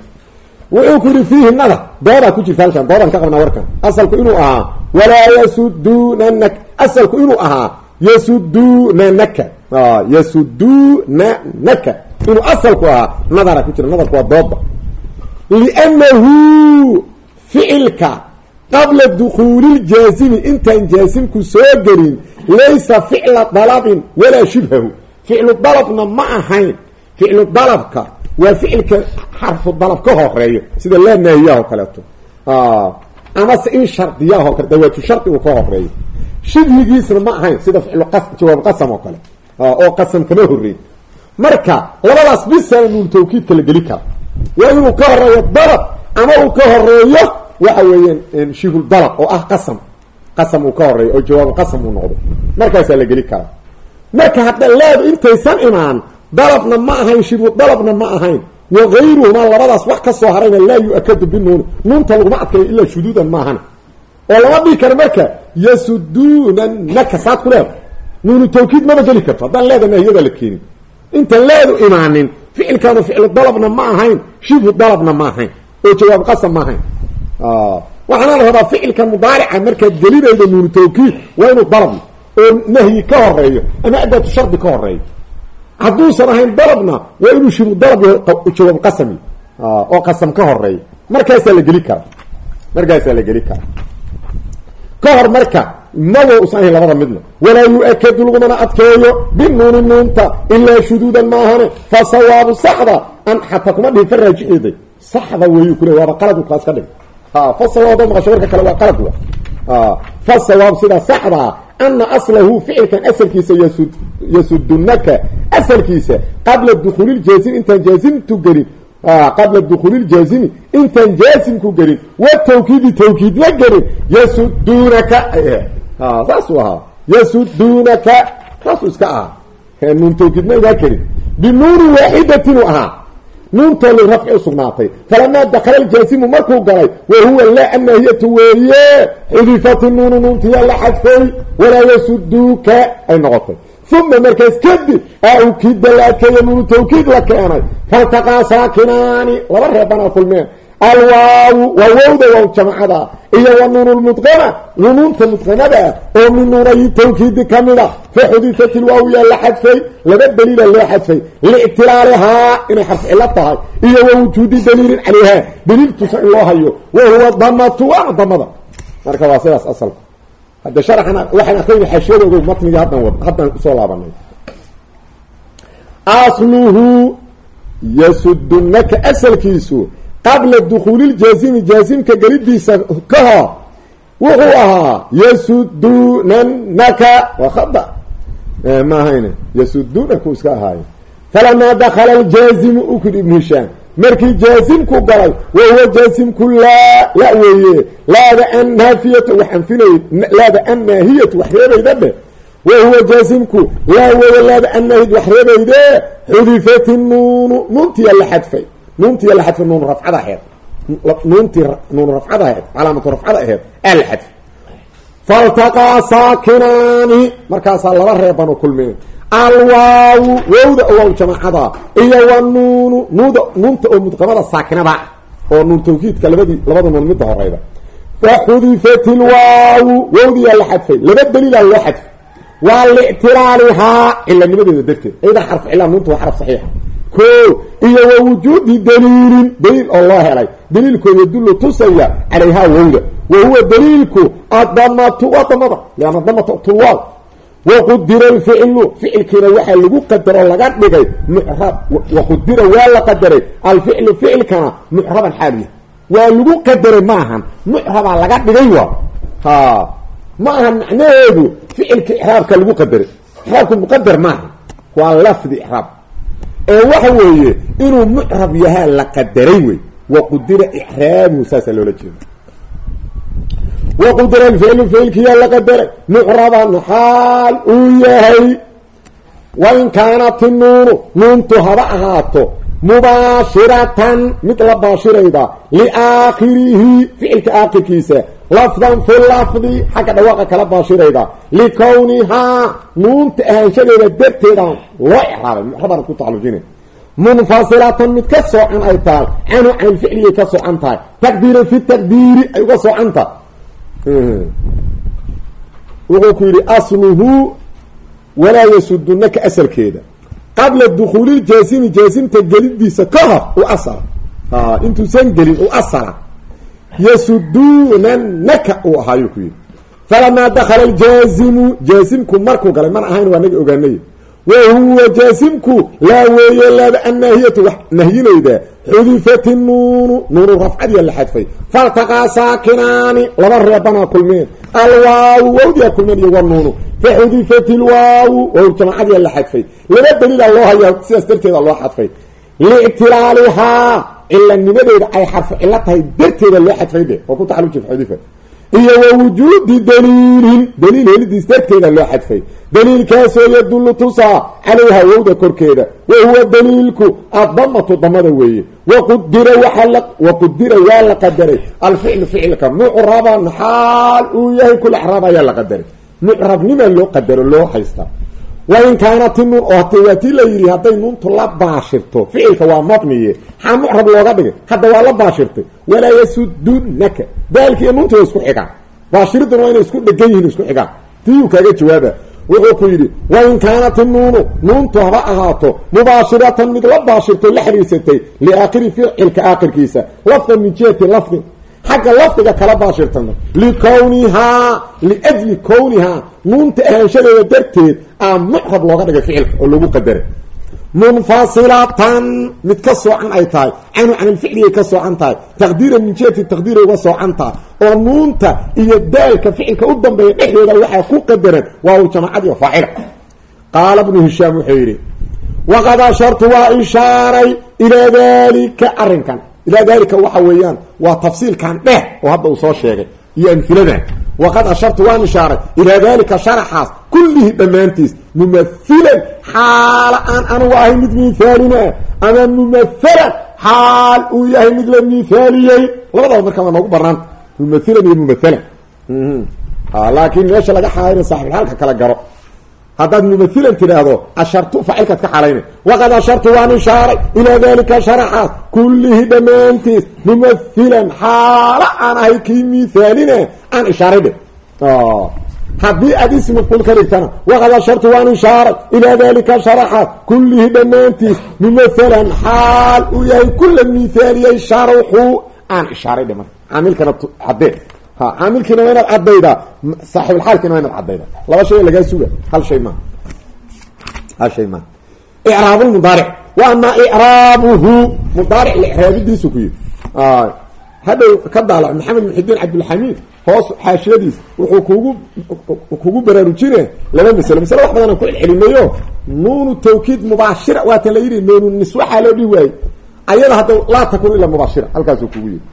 wuxuu ku yihi fiihi nadar doodaa ku jirta halkan. Doodaan ka qabnaa warkan. Asalku inuu ahaa walaa yasudunanaka asalku inuu ahaa yasudunanaka yasudunanaka inuu asalku ahaa nadara ku jira. Nadarku waa dooda liannahu ficilka qabla dukuuli ljaazimi intaan jaasimku soo gelin laysa ficla dalabin walaa shibhahu ficlu dalabna ma ahayn. Ficlu dalabka waa ficilka xarfu dalab ka horeeyo sida laa naahiyaha oo kaleeto. Amase in shardiyaha o kale dawaatu shardi uu ka horeeyo shibhigiisna ma ahayn sida ficlu jawaab qasam oo kale. Oo qasam kama horeey marka labadaas bisana nuun tawkiidka la geli kara. Waa inuu ka horeeyo dalab ama uu ka horeeyo waxa weeyaan shibul dalab oo ah qasam. Qasam uu ka horeeyo oo jawaabu qasam uu noqdo. Markaasaa la geli karaa marka hadda laadu intaysan imaan dalabna ma ahayn shibu dalabna ma ahayn. Wagayruhumaa labadaas wax ka soo harayna laa yu-akadu binuuni nuunta laguma adkayo ilaa shuduudan maahan oo lama dhihi karo marka yasuduunanaka saad ku leeda nuunu tawkiid maba geli karto haddaan leeda nahiyada la keenin. Intaan leedu imaanin ficilkaanu ficlu dalabna ma ahayn shifu dalabna ma ahayn oo jawaab qasam ma ahayn. Waxaana la rabaa ficilka mudaarica markaad gelinaydo nuunu tawkiid waa inuu dalabna oo nahyi ka horeeyo ama adaatu shardi ka horeeyo hadduusan ahayn dalabna waa inuu shifu dalab jawaab qasami. Oo qasam ka horeeyo markaasaa la geli karaa markaasaa la geli karaa ka hor marka maba usan ahayn labada midna. Walaa yu-akadu lagumana adkeeyo binuuni nuunta ilaa shuduudan maahane fa sawaabu saxda an xataa kuma dhihin fa raajiceeday. Saxda weeyu kule waaba qalad kaas ka dhig fa sawaab maqasho warka kale waa qalad wa sawaab sidaa saxdaa ana aslahu ficilkan asalkiisa yasud yasudunaka asalkiisa qabla dukuuli ljaasim intaan jaasimtu gelin qabla dukuuli ljaazimi intaan jaasimku gelin wa tawkiidi tawkiid la gelin yasuduunaka saasuu ahaa yasuduunaka saasuu iska ahaa nuun tawkiidma igaa kelin binuuni waaxidatinu ahaa nuuntoo lirafci usugnaatay falamaa dakala aljaasimu markuu galay wa huwa laa anahiyatu weeye xudifati nuunu nuuntiyaa la xadfay walaa yasuduuka ay noqotay. Uma markaas kadib aukida la adkeeya nuunu tawkiid la keenay. Faltaqaa saakinaani laba reebanaa kulmeen alwaawu waa wowda waaw jamacada iyo wa nuun lmudqama nunuunta mudqamada oo min nuunayi tawkiidi kamida fa xudifat ilwaawu yaa la xadfay laba daliila loo xadfay liictilaalihaa inay xarf cilo tahay iyo wa wujuudi daliilin calayha daliil tusa in loo hayo wa huwa damatu waana damada marka waa sidaas asalka hadde sharxana waxaan asluhu yasudunaka asalkiisu qabla dukuuli ljaazimi jaazimka gelidiisa ka hor wuxuu ahaa yasudunanaka waa khada ma ahayne yasudunaka iska ahaayo falamaa dakala aljaazimu ukid ibnu hishaam markii jaazimku galay wa huwa jaazimku laa la weeye. Laada annaafiyatu wax anfinay laada annaahiyatu wax reebayda dhe. Wa huwa jaazimku laa weeye laada annaahid wax reebayde xudifat nuunu nuuntiya la xadfay nuuntiya la xadfay nuun rafcada aheed nuuntii nuun rafcada aheed calaamatu rafcada aheed aa la xadfay faltaqaa saakinaani markaasaa laba reeban oo kulmeen alwaawu wowda waaw jamaacada iyo wa nuunu nuuda nuunta oo mudqamada saakinada ah oo nuun tawkiidka labadii labada nuun midda horeyda fa xudifat ilwaawu wowdiyaa la xadfay laba daliilaa loo xadfay waa liictilaalihaa cilanimadeeda darteed. Ayada xarf cilaa waa xaraf saxiixa ko iyo wa wujuudi daliilin daliil oo loo helay. Daliilkoo yadullu tusaya calayhaa wowda wa huwa daliilku adamatu waa damada lianna damata tulwaaw waqudira alficlu ficilkiina waxaa lagu qadaro laga dhigay mucrab waqudira waa la qadaray. Alficlu ficilkana mucraban xaaluya waa lagu qadaray ma ahan. Mucrabaa laga dhigay waa. Ha. Ma ahan macnaheedu ficilka ixraabka lagu qadaray. Ixraabku muqadar maaha waa lafdi ixraab ee waxa weeye inuu mucrab yahaa la qadaray wey waqudira ixraabuhu saasaa loola jeeda waqudira alficlu ficilkiyaa la qadaray. Mucraban xaal uu yahay. Wain kaanat inuunu nuuntu haba ahaato mubaashiratan mid la baashirayda liaakhirihi ficilka aakhirkiisa lafdan fi lafdi xagga dhawaaqa kala baashirayda likownihaa nuunta ahaanshadeeda darteeda loo icraabay mucraban ku tacalujina munfasilatan mid ka soocan ay tahay canhu can ilficliyay ka soocan tahay taqdiiran fi taqdiiri ay uga soocanta wuxuu ku yidhi asluhu walaa yasudunaka asalkeeda qabla dukuuli ljaasimi jaasimta gelidiisa ka hor u asala intuusan gelin u asala yasudunanaka uu ahaayuu ku yidhi falamaa dakala ljaazimu jaasimku markuu galay mana ahayn waa naga ogaanay wa huwa jaasimku laa weeye laaba annaahiyatu wax nahyinayda xudifat nuunu nuunu rafcadiya la xadfay faltaqaa saakinaani laba reebanaa kulmeen alwaawu wawdiyaa kulmeen iyo wanuunu faxudifat ilwaawu waw jamaacadiya la xadfay laba daliila loo hayaa sidaas darteeda loo xadfay liictilaalihaa cilanimadeeda ay xarfu cilo tahay darteeda loo xadfay de oo ku taxaluji xudifa iyo wa wujuudi daliilin daliil helidiis darteeda loo xadfay. Daliilkaasoo yadullu tusaa calayha wowda korkeeda. Wa huwa daliilku addamatu damada weeye. Waqudira waaa waqudira waa la qadaray. Alficlu ficilka mucraban xaal uu yahay kul acraab ayaa la qadaray. Mucrabnima loo qadaro loo haystaa wain kaanati nuun oo hata waa tii la yidhi hadday nuuntu la baashirto ficilka waa mabniye maxaa mucrab looga dhigay hadda waa la baashirtay walaa yasudunaka daalki iyo nuunta waa isku xigaan baashiriduna waa inay isku dhegan yihiin isku xigaan tiyuu kaaga jawaaba wuxuu ku yidhi wain kaanati nuunu nuuntu haba ahaato mubaashiratan mid la baashirto la xiriirsatay liaakhiri ficilka aakhirkiisa lafdan min xagga lafdiga kala baashirtana. likownihaa liajli kownihaa nuunta ahaanshadeeda darteed aa mucrab looga dhigay ficilka oo lagu qadaray munfasilatan mid ka soocan ay tahay canhu can ilficligay ka soocan tahay taqdiiran min jihati taqdiiray uga soocan tahay oo nuunta iyo daalka ficilka u dambeeya dhexdooda waxaa ku qadaran waaw jamaacadiiyo faacila qaala bnu hishaam wuxuu yidhi waqad ashartu waa ishaaray ilaa dalika arrinkan ilaa dalika waxa weeyaan waa tafsiilkan dheh oo hadda uu soo sheegay iyo amhiladan waqad ashartu waan ishaaray ilaa dalika sharaxaas kullihi dhammaantiis mumathilan xaala aan anugu ahay mid miithaalina ama mumathalan xaal uu yahay mid la miithaaliyey. Labadaba markaa waa noogu banaanta mumathilan iyo mumathalan. Laakiin meesha laga xaalayna saaxibulxaalka kala garo haddaad mumathilan tidhaahdo ashartu faacilkaad ka xalayna waqad ashartu waan ishaaray ilaa dalika sharaxaas kullihi dhammaantiis mumathilan xaala aan ahay kii miithaalina aan ishaaray dhe haddii aad ism mafcuul ka dhigtana waqad ashartu waan ishaaray ilaa dalika sharaxaas kullihi dhammaantiis mumathalan xaal uu yahay kula miithaaliyay sharxu aan ishaaray dhe ha caamilkiina waa inaad caddaydaa. Saaxibulxaalkiina waa inaad caddaydaa. Laba shay lagaa suga hal shay maa hal shay maa icraabulmudaaric wa amaa icraabuhu mudaaric licraabidiisu ku yidhi. Hadhow ka daalac maxamed muxidiin cabdulxamiid hoos xaashiyadiis wuxuu kugu kugu baraarujine laba masalo masale wax badan aan ku celcelinayo. Nuunu tawkiid mubaashira. Waata la yidhi nuunu niswaxaa loo dhihi waaye ayada hadda laa takun ilaa mubaashira. Halkaasuu kugu yidhi.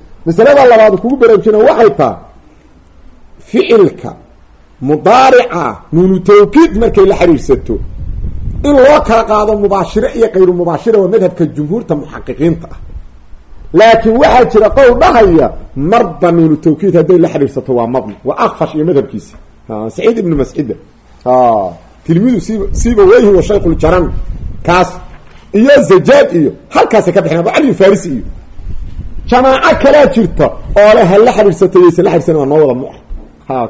Labaad kugu baraarujina waxay ficilka mudaarica nuunu tawkiid markay la xiriirsato in loo kala qaado mubaashiro iyo kayru mubaashira waa madhabka jumhuurta muxaqiqiinta ah. Laakiin waxaa jira qowl dhahaya marba nuunu tawkiid hadday la xiriirsato waa mabni waa akfash iyo madhabkiisi saciid ibnu mascida tilmidu sib siba weyhi wa shaykhuljaran kaas iyo zajaad iyo halkaasay ka bixin abu cali farisi iyo. Jamaaco kalaa jirta oo le ha la xiriirsato yaysa la xiriirsan waa noo wada mu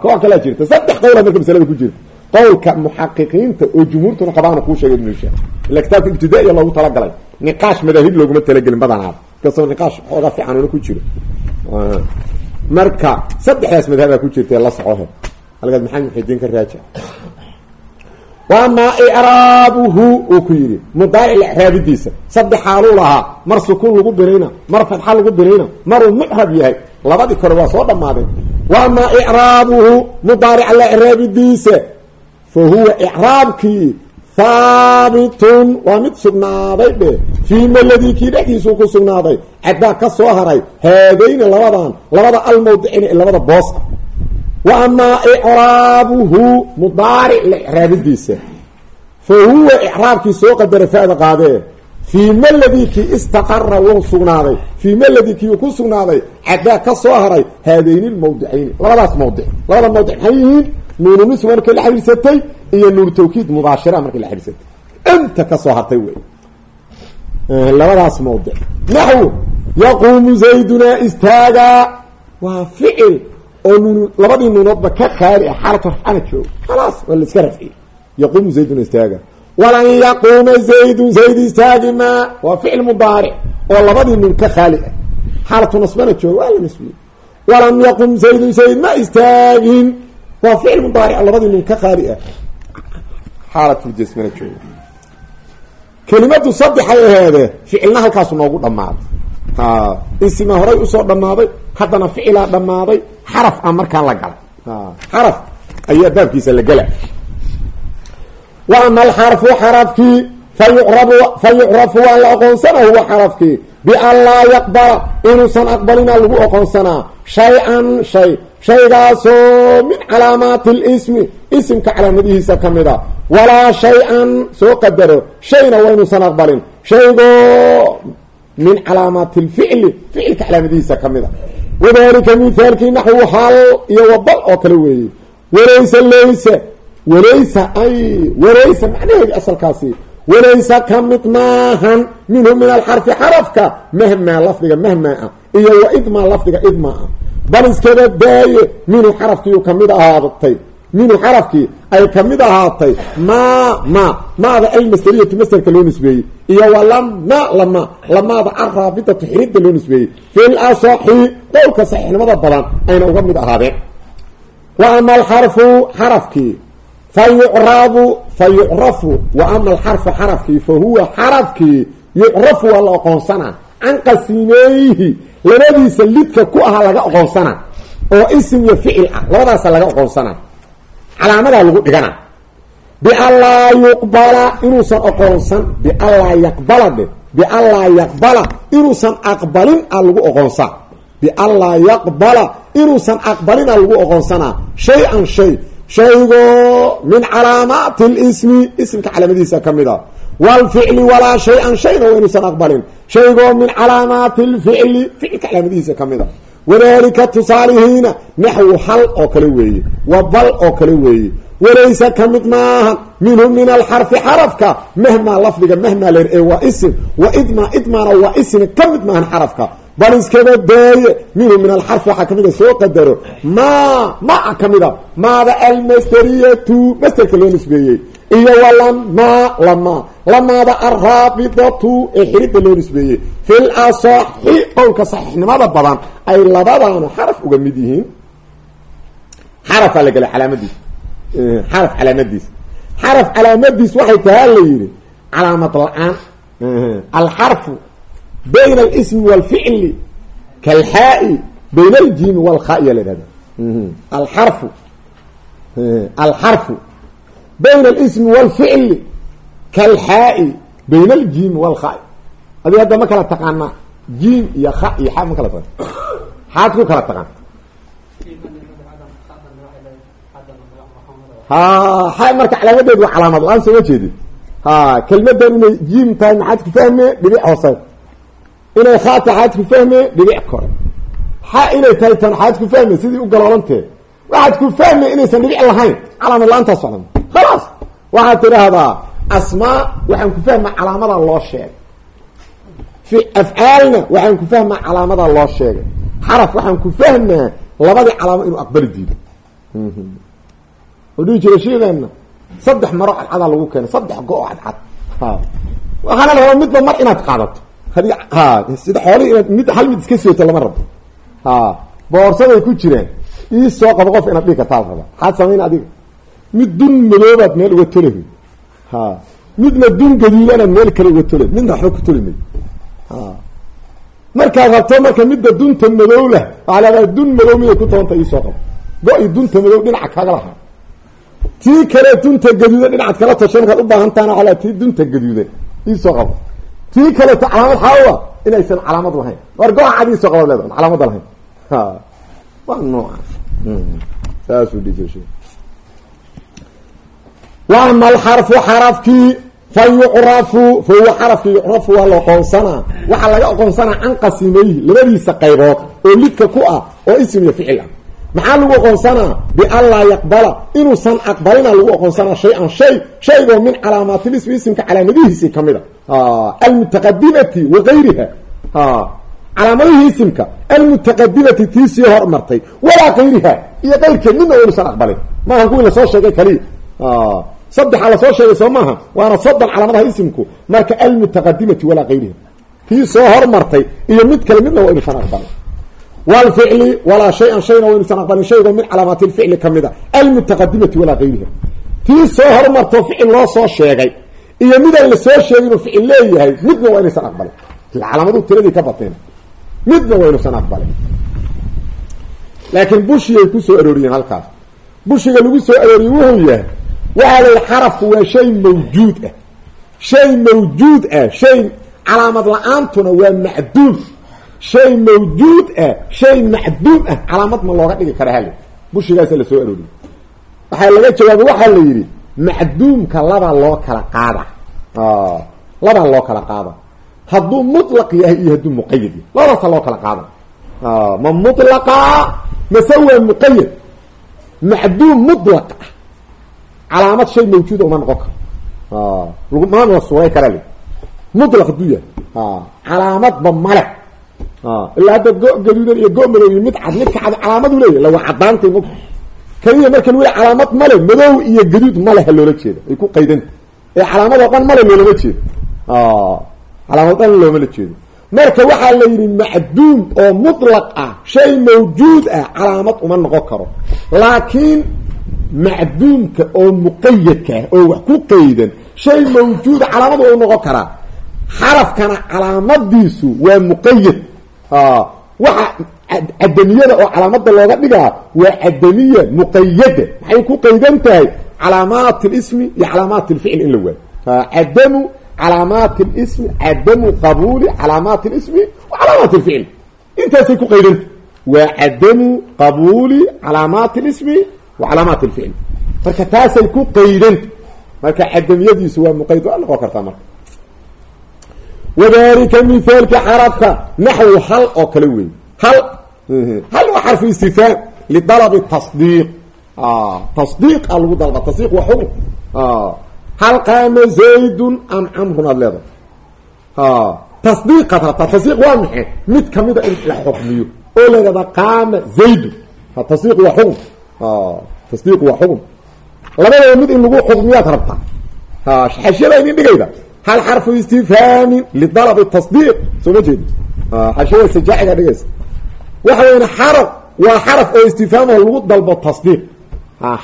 koox kalaa jirta. Saddex qowla marka masalada ku jirta qowlka muxaqiqiinta oo jumhuurtuna qabaana kuu sheegay ibnu hishaam ila kitaabka ibtidaaiya loogu talagalay. Niqaash madaahib looguma talagelin badanaada kastoo niqaash xooga fiicanuna ku jiro. Marka saddexdaas madhabaa ku jirta la socohe. Halkaas maxamed muxidiin ka raaja? Wamaa icraabuhu uu ku yidhi. Mudaaric icraabidiisa. Saddex xaaluu lahaa mar sukuun lagu binayna mar fadxa lagu binayna maruu mucrab yahay. Labadii kore waa soo dhammaadeen wamaa icraabuhu mudaarica la icraabidiisa fa huwa icraabkii haabitun waa mid sugnaaday dhe fii maladii kii dhexdiisuu ku sugnaaday caddaa ka soo haray haadayni labadan labada almawdicina labada boos ah wa amaa icraabuhu mudaaric la icraabidiisa fa huwa icraabkii soo qadara faada qaadee fii maladii kii istaqara wuu sugnaaday? Fii maladii kii uu ku sugnaaday? Caddaa ka soo haray haadayni lmawdicayni labadaas mawdic. Labada mawdic maxay yihiin? Nuunu niswa markay la xiriirsatay iyo nuur tawkiid mubaashira markay la xiriirsatay inta ka soo hartay wey labadaas mawdic. Naxwu yaquumu zaydunaa istaagaa waa ficil oo nuun labadii nuunoodba ka qaali ah xaalatu rafcana istaaga walan yaquuma zaydun zayd istaagi maa waa ficil mudaaric oo labadii nuun ka khaali ah. Xaalatu nasbana joogo waa la nasbiyey walam yaqum zaydun zayd ma istaagin. Waa ficil mudaaric oo labadii nuun ka qaali ah. Xaalatljasmana joogo kelimadu saddexay aheedee ficilna halkaasu noogu dhammaaday isima horay u soo dhammaaday haddana ficilaa dhammaaday xaraf a markaa la galay. Xaraf ayaa baabkiisa la gela wa ama alxarfu xarafkii fayucrabu fa yucrafu waa la oqoonsana huwa xarafkii bian laa yaqbala inuusan aqbalina lagu oqoonsanaa shay-an shay shaygaasoo min calaamaati lismi isimka calaamadihiisa ka mid a walaa shay-an soo qadaro shayna waynuusan aqbalin shaygoo min calaamaati lficli ficilka calaamadihiisa ka mid a wadalika mithaalkii hal iyo wabal oo kale weeye walaysa laysa walaysa ay walaysa macnaheedi asalkaasi walaysa ka mid maahan minhu min alxarfi xarafka mahmaa lafdiga mahmaa ah iyo wa idmaa lafdiga idmaa ah. Bal iskaba daaye minhu xarafkiiu ka mid ahaatay minhu xarafkii ay ka mid ahaatay maa ma maada almasderiyatu masderka loo nisbeeyey iyo wa lama lama lamaada alraabitatu xiridda loo nisbeeyey fil asaxi qowlka saxiixnimada badan ayna uga mid ahaadeen. Wa ama alxarfu xarafkii fa yucrabu fa yucrafu wa ama alxarfu xarafkii fa huwa xarafkii yucrafu waa la oqoonsanaa can qasiimeyhi labadiisa lidka ku ahaa laga oqoonsanaa oo isim iyo ficil ah labadaasa laga oqoonsanaa calaamadaa lagu dhigana bianlaa yuqbala inuusan oqoonsan bianlaa yaqbala dhe bianlaa yaqbala inuusan aqbalin a lagu oqoonsaa bianlaa yaqbala inuusan aqbalin a lagu oqoonsanaa shay-an shay shaygoo min calaamaati lismi isimka calaamadihiisa ka mid a wlficli walaa shay-an shayna wa inuusan aqbalin shaygoo min calaamaati lficli ficilka calaamadihiisa ka mid a wadalika tusaalihiina naxwu hal oo kale weeye wa bal oo kale weeye walaysa ka mid maahan minhu min alxarfi xarafka mahmaa lafdiga mahmaa len ee waa isim wa idma idmaana waa ism ka mid xarafka bal iskaba daaye minhu min alxarfi waxaa ka mid a soo qadaro. Maa maa ka mid a. Maada almasderiyatu masderka loo nisbeeyey. Iyo walama lama. Lamaada alraabidatu ee xiridda loo nisbeeyey. Fil asaxi qowlka saxiixnimada badan ay labadaanu xaraf uga mid yihiin. Xarafaa la gela calaamadiis. Xaraf calaamadiis. Xaraf calaamadiis waxay tahaa la yihi calaamad la'aan. Alxarfu bayna alismi walficli kalxaa-i bayna aljimi walkhaaiya la ihahda alxarfu alxarfu bayna alismi walficli kalxaa-i bayna aljimi walkhaai adig hadda ma kala taqaanaa jim iyo kha iyo xa ma kala taqaan xaad kala taqaan ha xa marka calaamadeedu waa calaamad la'aan sooma jeedid ha kelmadan inay jim tahay maxaad ku fahme dhibic inay khaa tahay xaad ku fahme dhibic kore. Xa inay tahay tan xaad ku fahme sidii u galoolantee. Waxaad ku fahme inaysan dhibic lahayn. Calaamad la'aantaas socdan khalaas! Waxaad tidhaahdaa asmaa waxaan ku fahmaa calaamadaa loo sheegay. Fi afcaalna waxaan ku fahmaa calaamadaa loo sheegay. Xaraf waxaan ku fahmaa labadii calaamo inuu aqbali diido. Oo dhihi jira saddex maro cadcadaa lagu keenay saddex go-o cadcad. Waxaana la rabaa midba mar inaad qaadato sida xoolihii mid hal mid iska sooto lama rabo boorsaday ku jiraan ii soo qabo qof inaad dhigi kartaa maxaad samayn adiga? Mid dun madoobaad meel uga tolahi ha midna dun gaduudanaad meel kale uga tolay midna waxba ku toli may markaad rabto marka midda dunta madow lah waxaa leedahay dun madow miday ku toonta? Iisoo qabo. Go-i dunta madow dhinaca kaga lahaa. Tii kale dunta gaduudan dhinacaad kala tashay markaad u baahan tahana waaa tii dunta gaduudan iisoo qabo tii kaleeto calaamad xaawa inaysan calaamad lahayn. War go-a cad iisoo qabaad leeda calaamada lahayn. Ha. Waa nooca saasuu dhii jira wa ama alxarfu xarafkii fa yucrafu fa huwa xarafkii yucrafu waa la oqoonsanaa waxaa laga oqoonsanaa can qasimeyhi labadiisa qaybood oo lidka ku ah oo ism iyo maxaa lagu oqoonsanaa bianlaa yaqbala. Inuusan aqbalina lagu oqoonsanaa shay-an shay shaygoo min calaamaatilismi isimka calaamadihiisii ka mid a almutaqadimati wa gayriha calaamadihii isimka almutaqadimati tii sii hormartay walaa kayriha iyo qayrkeed midna inuusan aqbalin. Maaha kuwii la soo sheegay kaliya. Saddexa la soo sheegay soo maaha. Waana soddon calaamadaha isimku. Marka almutaqadimati walaa kayriha tii soo hormartay iyo mid kale midna waa inuusan aqbalin wlficli walaa shay-an shayna wa inuusan aqbalin shaygoo min calaamaati lficli ka mid a almutaqadimati walaa kayriha tii soo hormarto ficil loo soo sheegay iyo midaan la soo sheegin oo ficil leeyahay midna waa inaysan aqbalin. Calaamaduhu tiradii ka bateen. Midna waa inuusan aqbalin. Laakiin bushiyay ku soo arooriyeen halkaas. Bushiga lagu soo arooriyey wuxuu yahay waxaa la yihi xarafku waa shay mawjuud ah. Shay mawjuud ah shay calaamad la'aantuna waa macduum shay mawjuud ah shay macduum ah calaamad ma looga dhigi kara hal. Bushigaasa la soo arooriyey waxaa laga jawaabay waxaa la yidhi macduumka labaa loo kala qaada. Labaa loo kala qaada. Hadduu mutlaq yahay iyo hadduu muqayad yahay labadaasa loo kala qaada. Ma mutlaqa mase waa muqayad macduum mutlaq ah. Calaamad shay mawjuuda uma noqon karo. Lagu maan la suuray karaa le mutlaq hadduu yahay. Calaamadba male ilaa hadda go gaduudan iyo go madow iyo mid cad midka cad calaamadu leeyahy la waa caddaantay m keliya marka lu calaamad male madow iyo gaduud male ha loola jeeda ay ku qaydanta ee calaamadoo dhan male loolama jeedo. Calaamad dhan loomala jeedo. Marka waxaa la yidhi macduum oo mutlaq ah shay mawjuud ah calaamad uma noqon karo. Laakiin macduumka oo muqayadka ah oo wax ku qaydan shay mawjuuda calaamad waa u noqon karaa xarafkana calaamadiisu waa muqayad waxa cadamiyada oo calaamada looga dhigaa waa cadamiya muqayada maxay ku qaydan tahay calaamaat اlismi iyo calaamaat اlficl in la waayo cadamu calaamaat اlismi cadamu qabuuli calaamaat اlismi wa calaamaat اlficl intaasay ku qaydanta waa cadamu qabuuli calaamaat اlismi wa calaamaat اlficl marka taasay ku qaydanta marka cadamiyadiisu waa muqayd waa noqon kartaa marka wadalika mithaalka xarafka naxwu hal oo kale wey hal. Hal waa xarfu istifhaam lidalabi tasdiiq. Tasdiiq a dalba. Tasdiiq waa xukm hal qaama zaydun am camrun aad leedahay. Tasdiiqaad rabtaa. Tasdiiq waa maxay? Mid kamida in la xukmiyo. Oo la yidhahda qaama zaydun. Tasdiiq waa xukm tasdiiq waa xukm labadaba mid in lagu xukmiyaad rabtaa. Xashiyada idin dhigayda hal xarfu istifhaamin lidalabi tasdiiq soo ma jeedi xashiyada sajaaciga dhigaysa waxa weyan xaraf waa xaraf oo istifhaam oo lagu dalbo tasdiiq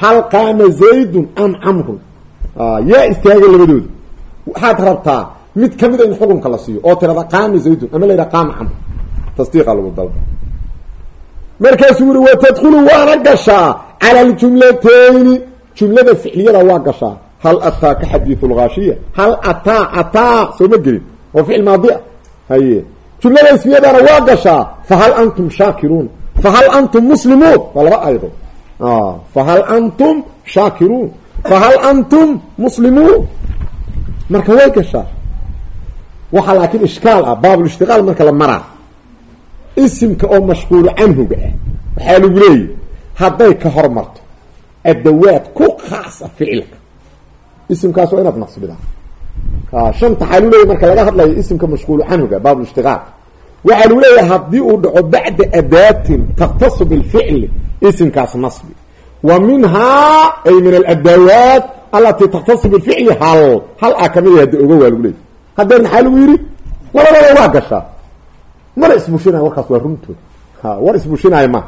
hal qaama zaydun am camrun yaa istaaga labadooda waxaad rabtaa mid kamida in xukunka la siiyo oo tirada qaama zaydun ama la yidhaha qaama camr tasdiiqa lagu dalbo markaasuu yuri wa tadkhulu waana gashaa cala aljumlatayni jumlada ficliyada waa gashaa hal ataaka xadiiu lgaashiya? Hal ataa ataa soo ma gelin. Oo ficil maadi a haye. Jumlada ismiyadana waa gashaa fahal antum shaakiruun? Fahal antum muslimuun? Waa laba ayado fahal antum shaakiruun? Fahal antum muslimuun? Marka way gashaa. Waxaa laakiin ishkaal ah baabulishtiqaal marka la maraa. Isimka oo mashquulu canhuga ah waxaa lagu leeyahy hadday ka hormarto adawaad ku khaasa ficilka isimkaas waa inaad xaa lu leeyahy marka laga hadlayo isimka mashquulu canhuga baabulishtiqaal waxaa lagu leeyahay haddii uu dhaco bacda adaatin takhtasu bilficli isimkaas nasbi. Wa minhaa ay min aladawaat alatii takhtasu bilficli hal hal a ka mid hadda ogo waa lagu leeyahy haddee maxaa lagu yidhi? Labadaba waa gashaa. Mana isbushinayo warkaas waa runtood war isbushinayo ma.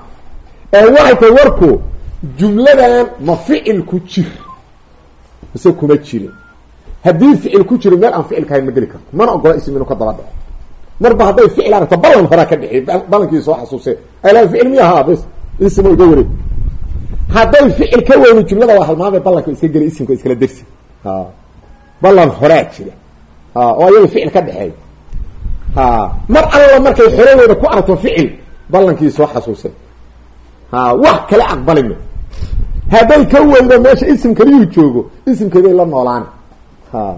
Ee waxay tahay warku jumladan ma ficil jir mise kuma jirin haddii ficil ku jiro meel aan ficilka hayn ma geli karto. Mana ogola ism inuu ka daba dhaco. Marba hadday ficil aragto ballan horaa ka dhexi ballankii soo xasuusee ala ficil miya haa bes isma iga wareeg. Hadday ficil ka weyni jumlada waa halmaamay ballanka iska geli isimka iskala dersi. Ballan horaa jira. Oo ayaga ficil ka dhexeey mar alla markay xoroweyda ku aragto ficil ballankii soo xasuusay wax kale aqbalime hadday ka weydo meesha isim kaliyuu joogo isimkeeday la noolaani ha.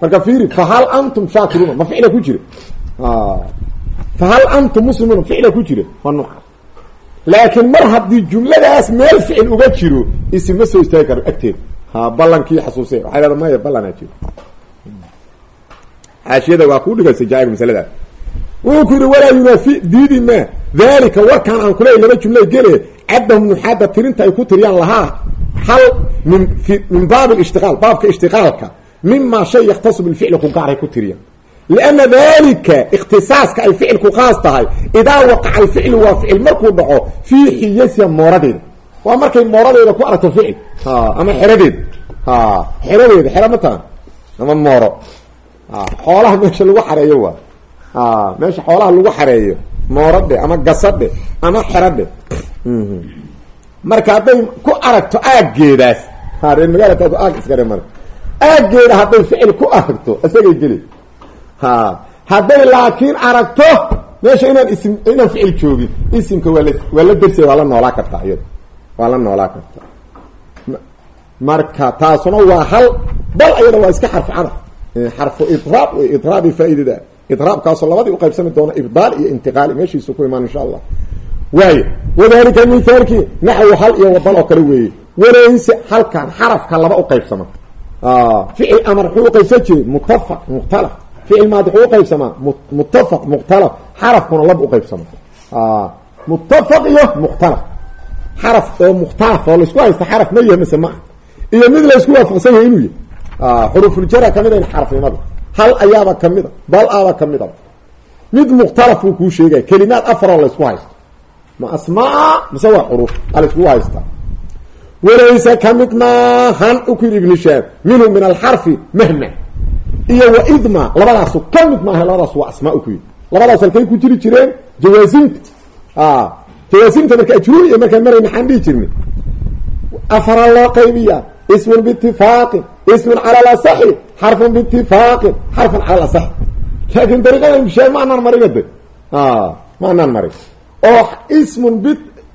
Marka fiiri fahal antum shaakiruna? Ma ficila ku jira? Fahal antum muslimuuna? Ficila ku jira? Waa nooca laakiin mar haddii jumladaas meel ficil uga jiro isim ma soo istaagi karo agteeda ha ballankii xasuuse waxay leeda maya ballanaa jiro. Xaashiyada waa kuu dhigaysa jaair masaladaas wuxuu ku yidhi walaa yunaafi diidi ma dalika warkaan aan kuleey laba jumla gele caddahum nuxaada tirinta ay ku tiriyaan lahaa hal min min baab ishtiqaal baabka ishtiqaalka mima shay yakhtasu bilficli ku gaaray ku tiriyan lianna dalika ikhtisaaska ay ficilku khaas tahay idaa waqaca alficlu waa ficil markuu dhaco fii xiyasiha mooradeeda. Waa markay mooradeeda ku aragto ficil ama xeradeeda xeradeeda xera ma tahan. Ama mooro. Xoolaha meesha lagu xareeyo waa. Meesha xoolaha lagu xareeyo mooradhe ama gasadhe ama xeradhe marka hadday ku aragto aaggeedaas reer magaalataas aag iskare mara aaggeeda hadday ficil ku aragto isagay geli. Ha hadday laakiin aragto meesha inaan ism inaan ficil joogin isimka waa la waa la dersiya waa la noolaa kartaa iyado waa la noolaa kartaa. Marka taasuna waa hal bal ayada waa iska xarfu cadaf. Xarfu idraab idraabi faaidada idraabkaasoo labadii uqaybsami doona ibdaal iyo intiqaali meeshiisu ku imaan insha allah. Waay wadalika mithaalkii naxwu hal iyo wadal oo kale weeye. Walayse halkan xarafka laba uqaybsama ficil amar wuxuu uqaybsan jiray mutafaq mukhtalaf. Ficil maadi wuxuu uqaybsamaa mutafaq mukhtalaf. Xarafkuna laba uqaybsama mutafaq iyo mukhtalaf. Xaraf oo mukhtalaf oo la isku haysta xaraf ma yahay mase maa iyo mid laysku waafaqsan yahay inuu yahay. Xurufuljara ka mid a xarafnimada hal ayaaba kamida bal aba kamida mid mukhtalaf buu kuu sheegaya kelimaad afaroo laysku haysto. Ma asmaa mise waa xuruuf a layskugu haystaa walaysa ka mid maahan u ku yidhi ibnu shaab minhu min alxarfi mahma. Iyo wa idma labadaasu ka mid maaha labadaasu waa asmaa u ku yidhi. Labadaas halkay ku jiri jireen jawaasimta jawaasimta marka ajruur iyo markaan maray maxaan dhihi jirnay. Afara loo qaybiya ismun biitifaaqin ismun cala lasaxi. Xarfun biitifaaqin xarfun cala lasaxi. Laakin dariiqada ibnu shaab ma anaan marin de ma anaan marin oo ismun bi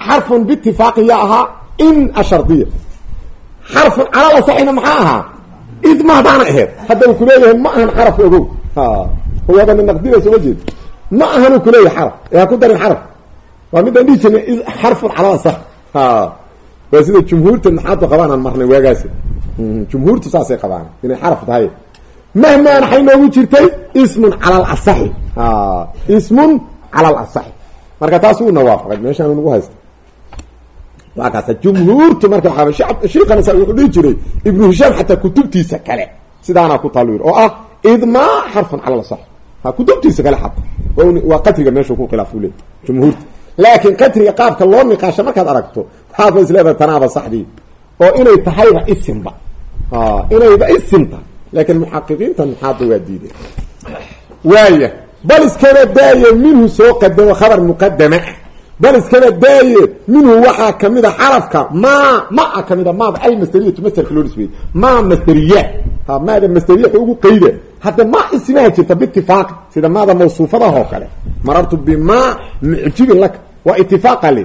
xarfun biitifaaqin yaa ahaa in ashardiya. Xarfun cala lasaxina maxaa ahaa? Idma haddaana aheyd hadda u kuleeyahay ma ahan xarafka ogow. Waaba na naqdina soo ma jeed ma ahan u kuleeyahay xaraf. Ee ha ku xaraf waa sida jumhuurta naxaadu qabaan aan marnay waagaasi. Jumhuurtu saasay qabaan inay xaraf tahay. Mahmaan waxay noogu jirtay ismun cala alasaxi ismun cala alasaxi marka taas wuu nawaafaqay meeshaan nagu haysta waa kaasa jumhuurtu marka waaa shiikanasa wuxuu dhihi jiray ibnu hishaam xataa kutubtiisa kale sidaanaa ku taalo yiri oo ah idmaa xarfun cala alasaxi ha kutubtiisa kale xataa. Waa qatriga meeshuu ku khilaaf u leey jumhuurta. Laakiin qatriga qaabka loo niqaasho markaad aragto waxaad ba isleedahay tanaaba saxdii oo inay tahayba isimba inayba isimta laakiin muxaqiqiinta maxaada waa diideen waaya bal iskaba daaye minhu soo qadamo khabar muqadama bal iskaba daaye minhu waxaa ka mid a xarafka maa maa ka mid a maada almasteriyatu masterka loo nisbeeyey maa masteriya ha maada masteriya wuxuu ugu qayda hadda maa isimaha jirta biitifaaqi sida maada mawsuufadaha oo kale marartu bimaa mucjibin laka waa itifaaqa le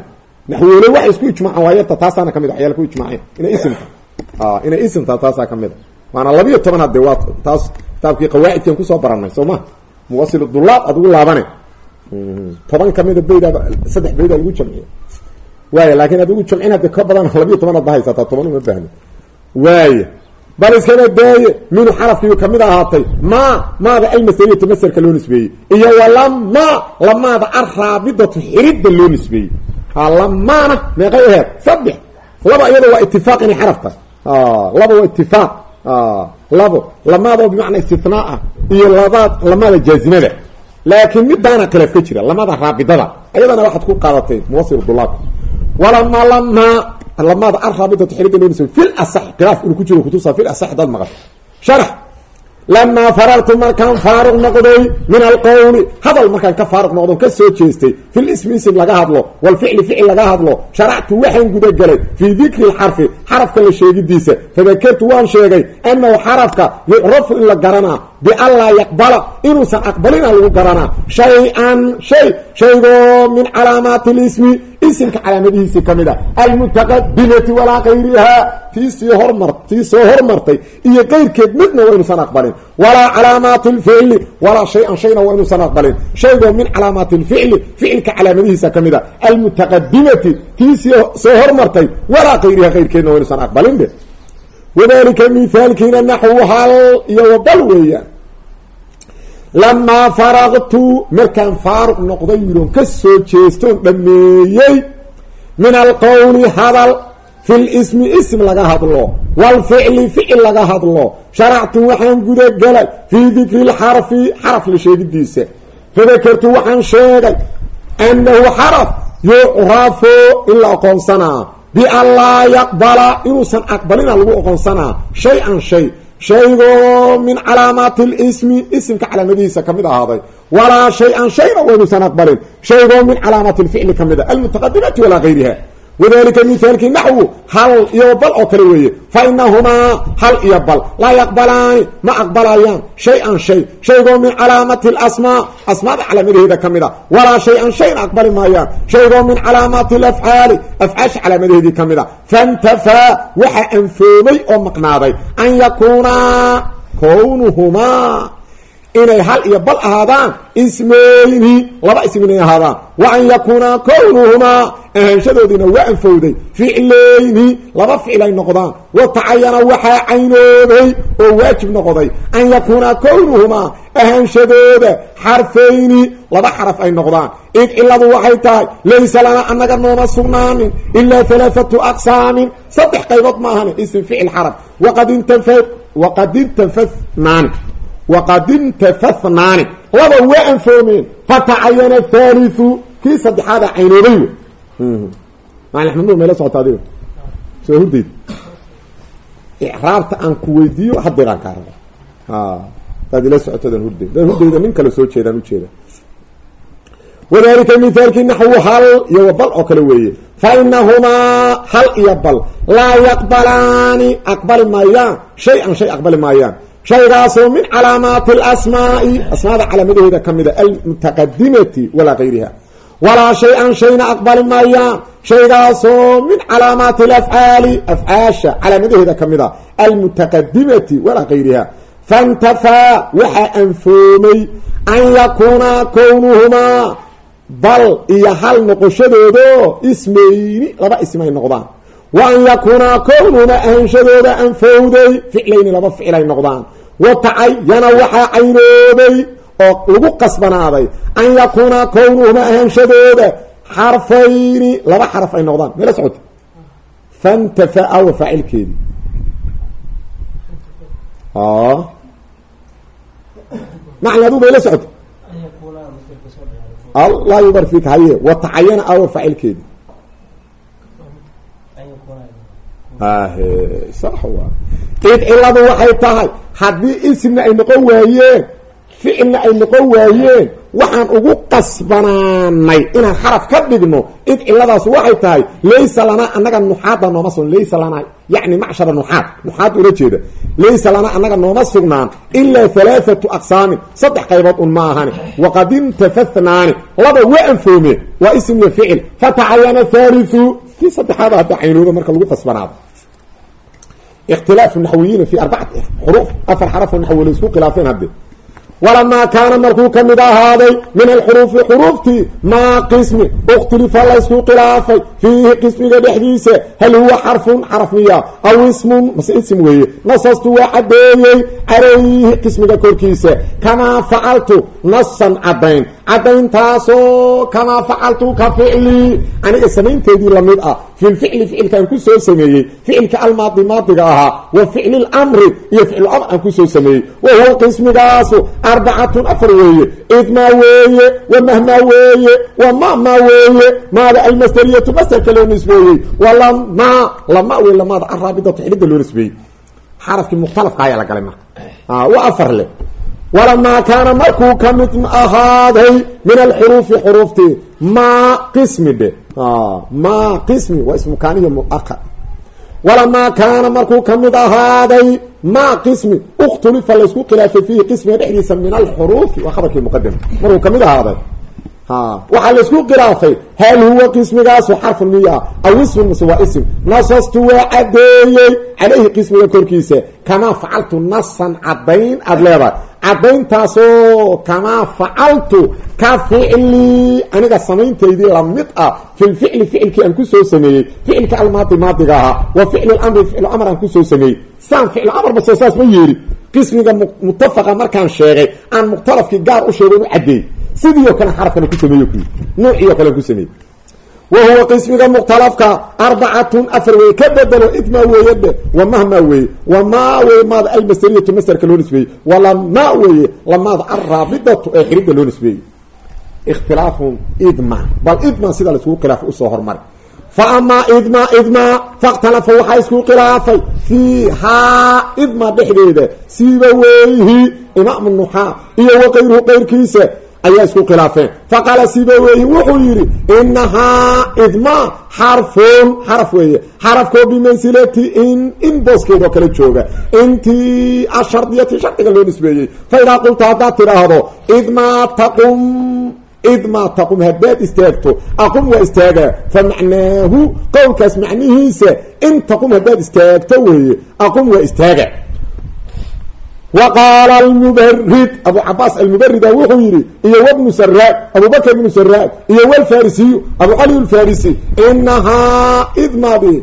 naxwoole waxay isku ijmaacan waayarta taasaana ka mid a waxyaala ku ijmaaceen inay isimta. Inay isimta taasaa ka mid a waana labiyo toban hadde waa taas kitaabkii qawaacidkan ku soo baranay soo ma? Muwasil dulaab adugu laabane. Toban kamida baydaaba saddex baydaa lagu jamciya waaya laakiin adigu jamcin hadde ka badan labiyo toban adba haysataa toban uma baahni. Waaya bal iskana daaye minhu xarafkiiu ka mid ahaatay maa maada almaseriyatu maserka loo nisbeeyey iyo walama lamaada alraabidatu xiridda loo nisbeeyey lamaana meeqay aheed saddex laba iyado waa itifaaq inay xaraf tahay. Laba waa itifaaq labo. Lamaadoo bimacnaa istinaa ah. Iyo labaad lamaada jaazimada laakiin midaana khilaaf ka jira lamada raabidada. Ayadana waxaad ku qaadatay muwasil dulaabka walama lamaa lamaada alraabidatu xiriga loo nisbey fil asax khilaaf inuu ku jiro kutusa fil asax hadaad maqasho. Sharax lamaa farartu markaan faaruq noqday min alqowli hadal markaan ka faaruq noqdo ka soo jeestay fil ismi ism laga hadlo walficli ficil laga hadlo sharactu waxaan gudagelay fii dikri lxarfi xarafka la sheegidiisa fadakertu waan sheegay annahu xarafka yucrafu in la garanaa bianlaa yaqbala inuusan aqbalina lagu garanaa shay-an shay shaygoo min calaamaati lismi isimka calaamadihiisii ka mid a almutaqadimati walaa kayrihaa tii sii hormar tii soo hormartay iyo keyrkeed midna waa inuusan aqbalin walaa calaamaati lficli walaa shay-an shayna waa inuusan aqbalin shaygoo min calaamaati lficli ficilka calaamadihiisa ka mid a almutaqadimati tii sii soo hormartay walaa kayrihaa keyrkeedna waa inuusan aqbalin be wadalika mithaalkiina naxwu iyo wabal weeyaan lamaa faraqtu markaan faaruq noqday wiiloon ka soo jeestoon dhameeyey min alqowli hadal fi lismi ism laga hadlo waalficli ficil laga hadlo sharactu waxaan gudagelay fii dikri lxarfi xaraf la sheegidiisa fadakertu waxaan sheegay annahu xaraf yucrafu in la oqoonsanaa bianlaa yaqbala inuusan aqbalina lagu oqoonsanaa shay-an shay shaygoo min calaamaati lismi isimka calaamadihiisa ka mid ahaaday walaa shay-an shayna waa inuusan aqbalin shaygoo min calaamaati lficli ka mid a almutaqadimati walaa gayriha wadalika mithaalkii naxwu hal iyo bal oo kale weeye fa inahumaa hal iyo bal laa yaqbalaani ma aqbalayaan shay-an shay shaygoo min calaamati lasmaa asmaada calaamadaheeda ka mid a walaa shay-an shayna aqbali maayaan shaygoo min calaamaati alafcaali afcaasha calaamadaheedii ka mid a fantafaa waxaa anfoomay oo maqnaaday an yakuunaa kownuhumaa inay hal iyo bal ahaadaan ismayni laba ism inay ahaadaan. Wa an yakuunaa kownuhumaa ahaanshadoodiina waa anfowday. Ficlayni laba ficil ay noqdaan. Wa tacayana waxaa caynooday oo waajib noqday. An yakuunaa kownuhumaa ahaanshadooda xarfayni laba xaraf ay noqdaan. Id ciladu waxay tahay laysa lanaa annaga nooma sugnaanin ilaa alaaatu aqsaamin saddex qaybood ma ahani ism ficil xaraf. Waqad intafa waqad intafanaani waqad intafahnaani laba waa anfoomeen fatacayana thalithu kii saddexaada nur mayla socota adiga soo hurdayd icraabta aan ku weydiiyo hadeeraan kaa raba hadaad ila socotodan hurday dad hurdayda nin kale soo jeedaan ujeeda wadalika mithaalkii naxwu hal iyo bal oo kale weeye fa inahumaa hal iyo bal laa yaqbalaani aqbali maayaan shay-an shay aqbali maayaan shaygaasoo min calaamaati alasmaai asmaada calaamadaheeda ka mida almutaqadimati walaa gayriha walaa shay-an shayna aqbali maayaan shaygaasoo min calaamaati alafcaali afcaasha calaamadaheeda ka mid a almutaqadimati walaa gayriha fantafaa waxaa anfoomay an yakuunaa kownuhumaa bal iyo hal noqoshadoodo ismayni laba ism ay noqdaan wa an yakuunaa kownuhumaa ahanshadooda anfowday ficlayni laba ficil ay noqdaan wa tacayana waxaa caynooday oo lagu qasbanaaday an yakuunaa kownuhumaa ahanshadooda xarfayni laba xaraf ay noqdaan. Meela socota. Fantafaa wa faacilkeedii macna aduu bayla socota. Allah yubar fik haye wa tacayana awa faacilkeedii ahe sax waa id ciladu waxay tahay haddii ismna ay noqon waayeen ficilna ay noqon waayeen waxaan ugu qasbanaanay inaan xaraf ka dhigno. Id ciladaas waxay tahay laysa lanaa annaga nuxaada nooma sugn laysa lanaa yani macshara nuxaad nuxaad ula jeeda. Laysa lanaa annaga nooma sugnaan ilaa halaathatu aqsaamin saddex qaybood un ma ahani waqad intafahnaani laba waa anfoomeen waa ism iyo ficil fatacayana thalithu kii saddexaada hadda caynooba marka lagu qasbanaado ikhtilaafu naxwiyiina fi arbacati xuruuf afar xarafoo naxwi la isku khilaafeen hadde walamaa kaana markuu ka mid ahaaday min alxuruufi xuruuftii maa qismi ikhtilifa laysku khilaafay fiihi qismiga dhexdiisa hal huwa xarfun xaraf miya aw ismun mase ism weeye nasastu waa caddeeyey calayhi qismiga korkiisa kamaa facaltu nasan caddayn caddayntaasoo kamaa facaltu ka ficlii aniga samaynteedii la mid ah fi lficli ficilkaan ku soo sameeyey ficilka almaadi maadiga ahaa wa ficli lamri iyo ficlu amr aan ku soo sameeyey. Wa huwa qismigaasu arbacatun afar weeye idmaa weeye wa mahmaa weeye wa mamaa weeye maada almasderiyatu masderka loo nisbeeyey wa lama lama wey lamaada araabidatu xidhida loo nisbeeyey. Xarafkii mukhtalafka ayaa la galay marka. Wa afar le walamaa kaana markuu ka mid ahaaday min alxuruufi xuruuftii maa qismi dhe maa qismi waa ismukaaniya muaqar walamaa kaana markuu ka mid ahaaday maa qismi ikhtulifa laysku khilaafay fiihi qismiga dhexdiisa min alxuruufi waa khabarkii muqadama markuu ka mid ahaaday waxaa laysku khilaafay hal huwa qismigaasu xarfun miya aw ismun mase waa ism nasastu waa caddeeyey calayhi qismiga korkiisa kamaa facaltu nasan caddayn aada leedahay caddayntaasoo kamaa facaltu ka ficlii aniga samayntaydii la mid ah fi lficli ficilkii aan ku soo sameeyey ficilka almaadi maadiga ahaa wa lamri ficlu amr aan ku soo sameeyey. Saan ficlu amarba soo saas ma yeeli qismiga mutafaqa markaan sheegay aan mukhtalafkii gaar u sheego u caddeeyey sidii oo kale xarafkana ku sameeyo kuyi nuucii kale ku sameeyey wa huwa qismiga mukhtalafka arbacatun afar weeye ka bedelo idmaa weeye dhe wa mahmaa weeye wa maa weye maada almasderiyatu masderka loo nisbeeyey walama weeye lamaada alraabidatu ee xirida loo nisbeeyey ikhtilaafu idma bal idma sida laiskugu khilaafay u soo hormari fa amaa idma idma fakhtalafa waxaa isku khilaafay fiihaa idma dhexdeeda siiba weyihi imaamu nuxaa iyo wa qayruhu ayaa isku khilaafeen. Faqaala sibaweyhi wuxuu yidhi inahaa idma xarfun xaraf weeye xarafkoo bimansilati in in booskeedoo kale jooga intii ashardiyati shardiga loo nisbeeyey fa idaa qulta haddaad tidhaahdo idma taqum idma taqum haddaad istaagto aqum waa istaagaa fa macnaahu qowlkaas macnihiisa in taqum haddaad istaagto weeye aqum waa istaaga wa qaala almubarid abu cabaas almubarida wuxuu yidhi iyo wabnu saraad abubakr ibnu saraad iyo walfarisiyu abu cali lfarisi inahaa idmadi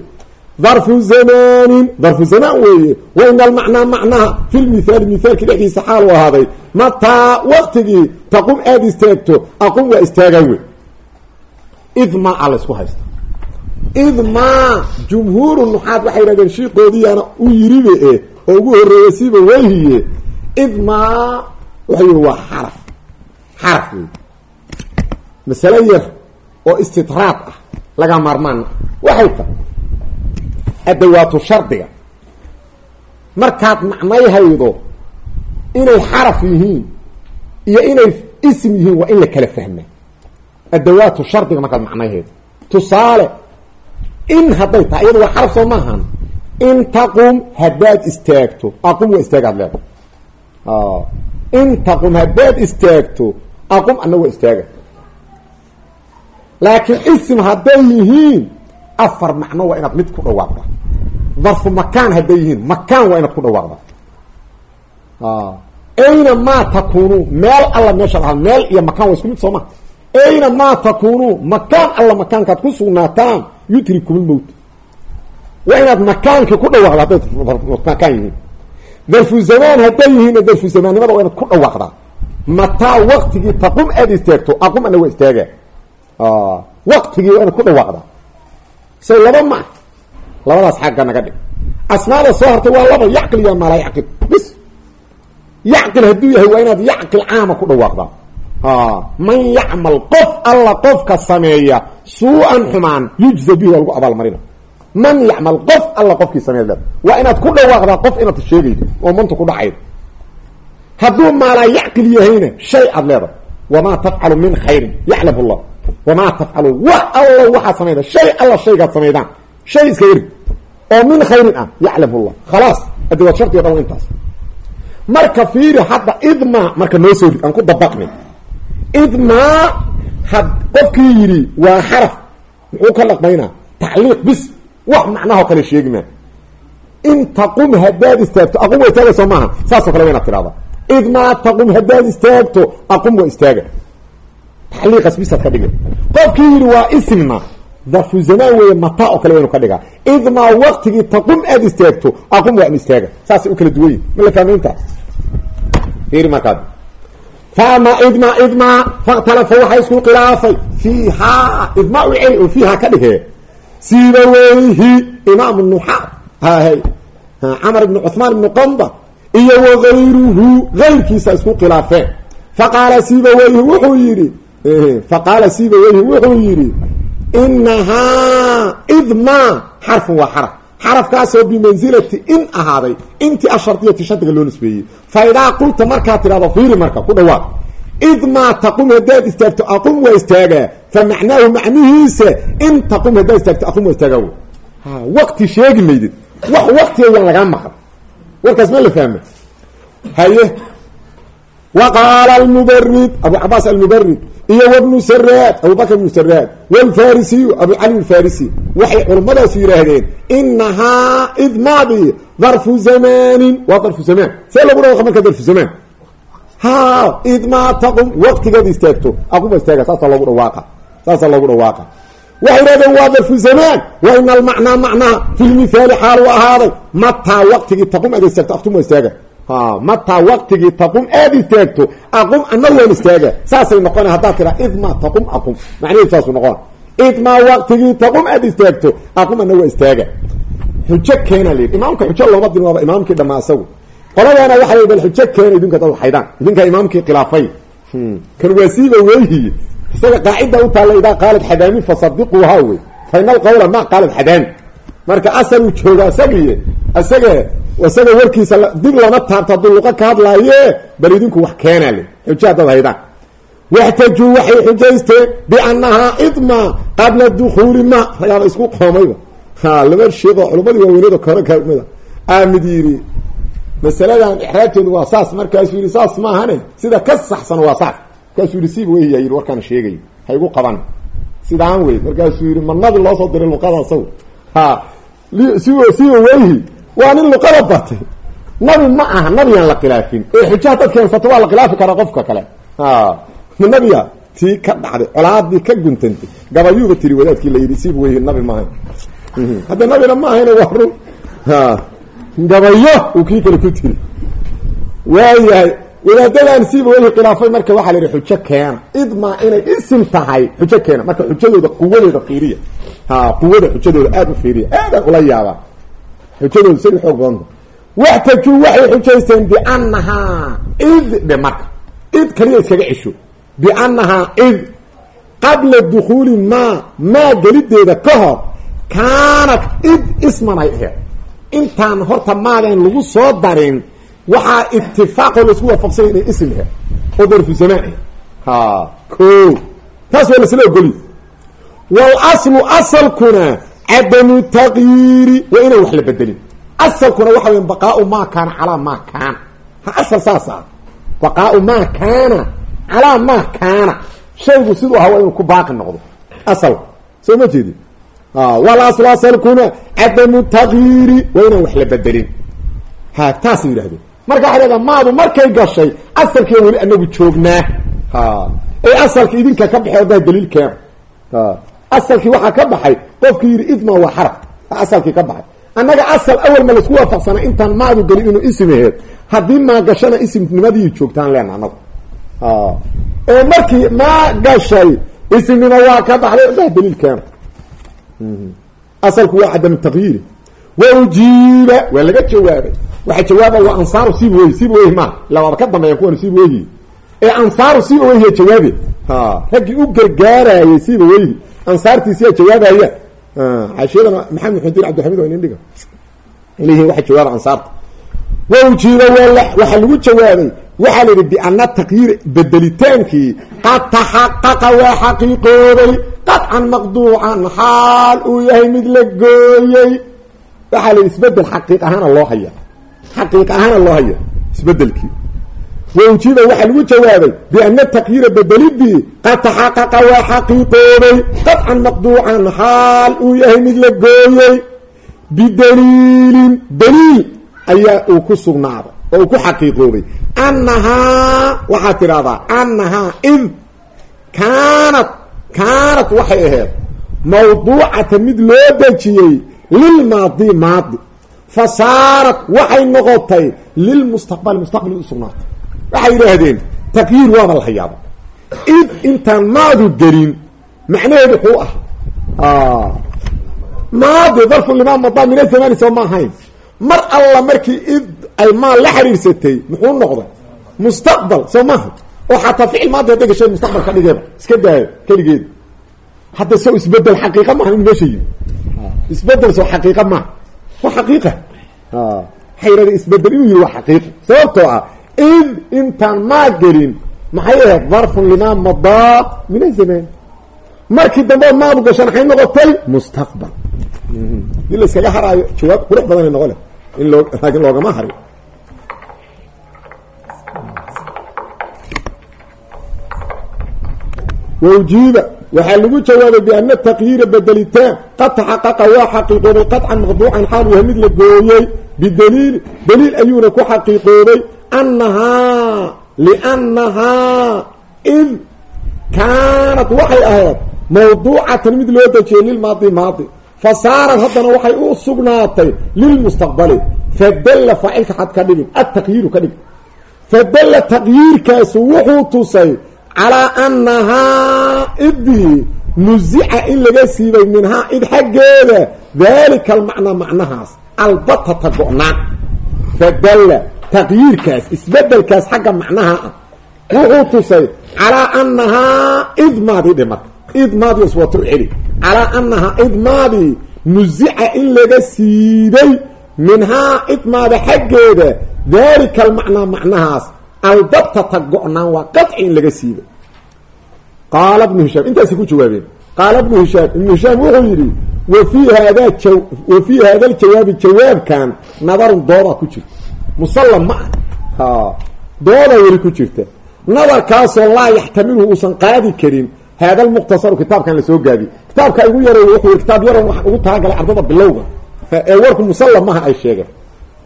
darfu zamanin darfu zamaan weeye wa ina almacnaa macnaha fi lmithaali mithaalkii dhexdiisa xaal u ahaaday mataa waktigii taqum aada istaagto aqum waa istaagaa wey idma a laysku haysta idma jumhuuru nuxaad waxay yidhahdeen shiikoodiyaana u yiribe ugu horreeya siba weyhiye idma waxay yihi waa xaraf. Xaraf wey masale yar oo istidraad ah laga maarmaan. Waxay tahay adawaatu shardiga. Markaad macnay haydo inay xaraf yihiin iyo inay ism yihiin waa in la kala fahmaa adawaatu shardiga markaad macnay haydo. Tusaale in hadday tahay iyada waa xaraf soo maahan in taqum haddaad istaagto aqum waa istaagaad leedahay in taqum haddaad istaagto aqum ana waa istaaga laakiin ism hadday yihiin afar macno waa inaad mid ku dhawaaqda darfu makaan hadday yihiin makaan waa inaad ku dhawaaqda ayna maa takunu meel alla meeshaad ahaa meel iyo makaan waa isku mid soo ma ayna maa takunu makaan alla makaankaad ku sugnaataan yutrikum lmowt waa inaad makaankii ku dhawaaqda hadday makaan yihiin darfu zamaan hadday yihiinna darfu zamaannimada waa inaad ku dhawaaqdaa. Mataa waktigii taqum aada istaagto aqum ana waa istaaga. Waktigii waa inaad ku dhawaaqdaa. Say laba ma labadaas xagga naga dhig. Asmaada soo hartay waa laba yacqil iyo maalaa yacqil. Bis yacqil hadduu yahay waa inaad yacqil caama ku dhawaaqdaa. Man yacmal qof alla qofka sameeya suu-an xumaan yujza bihi waa lagu abaalmarina man yacmal qof alla qofkii sameeya leeda waa inaad ku dhawaaqdaa qof inaad sheegaydo oo manta ku dhacaydo hadduu maalaa yacqil yahayna shay aad leedahay. Wamaa tafcalu min khayrin yaclam llah wamaa tafcalu wax alla waxaad samayda shay alla shaygaad samaydaan shay iska yari oo min khayrin ah yaclam llah khalaas adawaad shardiga dhan intaas. Marka fiiri hadda idma marka noo soo rid aan ku dabaqnay idma had qofkii yidhi waa xaraf. Muxuu ka dhaqmaynaa? Tacliiq bis wax macnahoo kale sheegi maa in taqum haddaad istaagto aqum waa istaaga soo maaha. Saasoo kale wa inaad tirahda idma taqum haddaad istaagto aqum waa istaaga. Tacliiqas bisaad ka qofkii yidhi waa ismna darfu zamaan weeye mata oo kale waynu ka dhigaa. Idmaa waktigii taqum aada istaagto aqum waa an istaaga. Saasay u kala duwan yihiin ma la fahmay intaas fiiri markaad. Faama idma idma fakhtalafa waxaa isku khilaafay. Fiihaa idma u celi oo fiihaa sibaweyhi imaam camar ibnu cuثmaan ibnu qamba iyo wagayruhu gayrkiisa isku khilaafeen. Faqaala sibaweyhi wuxuu yidhi faqaala sibaweyhi wuxuu yidhi inahaa idma xarfun waa xaraf xarafkaasoo bimansilati in ahaaday intii ashardiyati shardiga loo nisbeeyey. Fa idaa qulta markaad tidhahdo fiiri marka ku dhawaaq idmaa taqum haddaad istaagto aqum waa istaagaa fa macnaahu macnihiisa in taqum haddaad istaagto aqum waa istaagaa waqti sheegi maydid wax waqtiga waan lagaa maqan warkaas ma la fahma haye wa qaala almubarid abu cabaas almubarid iyo wbnu saraad abubakr bnu saraad wlfarisiyu abu cali alfarisi waxay culummadaas yidhaahdeen inahaa idmaadi darfu zamanin waa darfu zamaan see lagu dhawaqa marka darfu zamaan ha idmaa taqum waqtigeeda istaagto. Aquma istaaga saasa loogu dhawaaqa. Saasaa loogu dhawaaqa. Waxay yidhahdeen waa darfu zamaan wa ina almacnaa macnaa fi lmithaali xaal u ahaaday. Mataa waqtigii taqum aad istaagto aktuma istaaga. Mataa waqtigii taqum aada istaagto aqum ana waan istaaga. Saasay noqona haddaad tiraa idma taqum aqum. Macnaheed saasu noqona idmaa waqtigii taqum aada istaagto aqum ana istaaga. Xujo keena layidhi imaamka xujo looma dirin waaba imaamkii dhamaa isagu qoladaana waxa la bal xujo keena idinka dad waxaydaan idinkaa imaamkii khilaafay. Kan waasiiba weyihiy isaga qaacida u taalla idaa qaalad xadaami fasadiquuha wey faina alqawla ma qaalad xadaami marka asaluu jooga isagiy isaga isaga warkiisa dib lama taabto hadduu luqa ka hadlaaye bal idinku wax keenaa le xujo haddaad haydaan waxtajuu waxay xujaysteen biannahaa idma qabla dukuuli ma. Ragaaba isku qoomayba laba sheekoo culamadii waaweynada kore kamida aamid yidhi masaladan ixraabteedu waa saas. Markaasuu yidhi saas maahane. Sida ka saxsan waa sax. Markaasuu yidhi siba weyhiya yidhi warkaan sheegay. Ha igu qaban. Sidaan wey markaasuu yidhi ma nabi loo soo diray luqada saw ha. Siba siba weyhi waa nin luqada batay. Nabi ma aha. Nabiyaan la khilaafin. Ee xujaha dad keensato waa la khilaafi karaa qofka kale. Nabiya tii ka dhacday colaadii ka guntantay. Gabayuuba tiri wadaadkii la yidhi siba nabi maaha hadda nabina ma ahayna gabayo uu kii kale ku tiri waayahay wadaadadan siba weyhi khilaafay marka waxaa la yidhi xujo keena. Idmaa inay isim tahay xujo keena. Marka xujadooda quwadeeda fiiriya. Ha quwada xujadooda aada u fiiriya. Aadaan ula yaabaa. Xujadooda u xoog badanta waxtajuu waxay xujaysteen biannahaa id dhe marka. Id kaliya iskaga cesho biannahaa id qabla dukuuli maa maa gelideeda ka hor kaanat id isman ay aheed intaan horta maagan lagu soo darin waxaa itifaaqoo la isku waafaqsanya inay ism aheed oo darfu zamaan ah ko taas waa lasla ogoli. Walaslu asalkuna cadamu taqyiiri waa inaan wax la bedelin. Asalkuna waxa weya baqaau maa kaana calaa maa kaana. Ha asal saas ah. Baqaau maa kaana calaa maa kaana. Shaygu siduu ahaa waa inuu ku baaqi noqdo. Asalka soo ma jeedi walaslu asalkuna cadamu taqyiiri waa inaan wax la bedelin ha taasay yidhahdeen marka waxay leedaa maadu markay gashay asalkiia weli anagu joognaa ee asalka idinka ka baxay haddaa daliil keena asalkii waxaa ka baxay qofkii yidhi idma waa xaraf asalkii ka baxay annaga asal awal ma la isku waafaqsanay intaan maadu gelin inuu isim aheed haddii maa gashana isimnimadii joogtaan leena anagu ee markii maa gashay isimnimo waa ka baxday daa daliil keena asalku waa cadam taqyiiri. Wa ujiiba. Waa laga jawaabay. Waxa jawaaba waa ansaaru siib wey siib wey ma ila waaba ka dambeeya kuwan siib weyhi ee ansaaru siiba weyhiya jawaabe raggii u gargaarayay siiba weyhi ansaartiisiyaa jawaabaya. Xaashiyadana maxamed xudin cabdilxamid waa inin dhiga. Waxa jawaaba ansaarta wa ujiiba waa waxaa lagu jawaabay. Waxaa la yidhi biana taqyiir bedelitaankii qad taxaqaqa waa xaqiiqooday qadcan maqduucan xaal uu yahay mid la gooyey waxaa la isbeddel xaqiiq ahaana loo haya. Xaqiiq ahaana loo haya isbedelkii waujiba waxaa lagu jawaabay biana taqyiira bedelidii qad taxaqaqa waa xaqiiqoobay qadcan maqduucan xaal uu yahay mid la gooyey bidaliilin daliil ayaa uu ku sugnaaday oo uu ku xaqiiqoobay. Annahaa waxaad tidhahdaa annahaa id kaanat kaanat waxay ahayd mawduucata mid loo dejiyey lilmaadi maadi fa saarat waxay noqotay lilmustaqbali mustaqbali u sugnaatay waxay yidhaahdeen taqyiir waaba la id intaan maadu gelin macnaheedu wuxuu ah maadi darfu limaa madaa min azamani soo ma ahayn mar alla markii id ay maal la xiriirsatay muxuu noqday mustaqbal soo maaha? Oo xataa ficil maadi hadday gashay mustaqbal ka dhigeeba iska daayo keligeeda hadda soo isbeddel xaqiiqa maaha inu meesha yimi isbeddel soo xaqiiqa maaha. Waa xaqiiqa. Waxay yidhahdeen isbeddel inuu yihi waa xaqiiqa. Sababtoo ah id intaan maa gelin maxay ahayd? Darfun limaa madaa min azamaan markii dambe maadu gashan maxay noqotay? Mustaqbal. In la iskaga haraayo jawaab qurux badan ay noqo leh in loo laakiin loogama harin waujiiba waxaa lagu jawaabay biana taqyiira bedelitaan qad taxaqaqa waa xaqiiqoobay qadcan maqduucan xaal yahay mid la gooyey bidaliili daliil ayuuna ku xaqiiqoobay annahaa liannahaa id kaanat waxay ahayd mawduucatan mid loo dejiyey lilmaadi maadi fa saarat haddana waxay u sugnaatay lilmustaqbali fadalla faacilka xad ka dhigin ataqyiiru ka dhig fadalla taqyiirkaasu wuxuu tusay calaa annahaa idii nuzica in laga siibay minhaa id xaggeeda. Daalika almacnaa macnahaas albatata go-naan fadalla taqyiirkaas isbedelkaas xagga macnaha ah wuxuu tusay calaa annahaa id maadii dhe id maadii iswato celi calaa id maadii nuzica in laga siibay minhaa id maada xaggeeda. Daalika almacnaa macnahaas albatata go-naan waa qaci in laga siibay qaala bnu hishaam intaasay ku jawaabeen. Qaala bnu hishaam ibnu hishaam wuxuu yidhi wa fii haadaa ja wa fii haada ljawaabi jawaabkan nadarun doodaa ku jirta. Musallam ma ah doodaa weli ku jirta. Nadarkaasoo laa yaxtamiluhu uusan qaadi karin haada lmuqtasaru kitaabkan la soo gaabiyey kitaabka igu yaray wuxuu kitaab yaron waxaan ugu talagalay ardada bilowga ee warku musallam maha ay sheegeen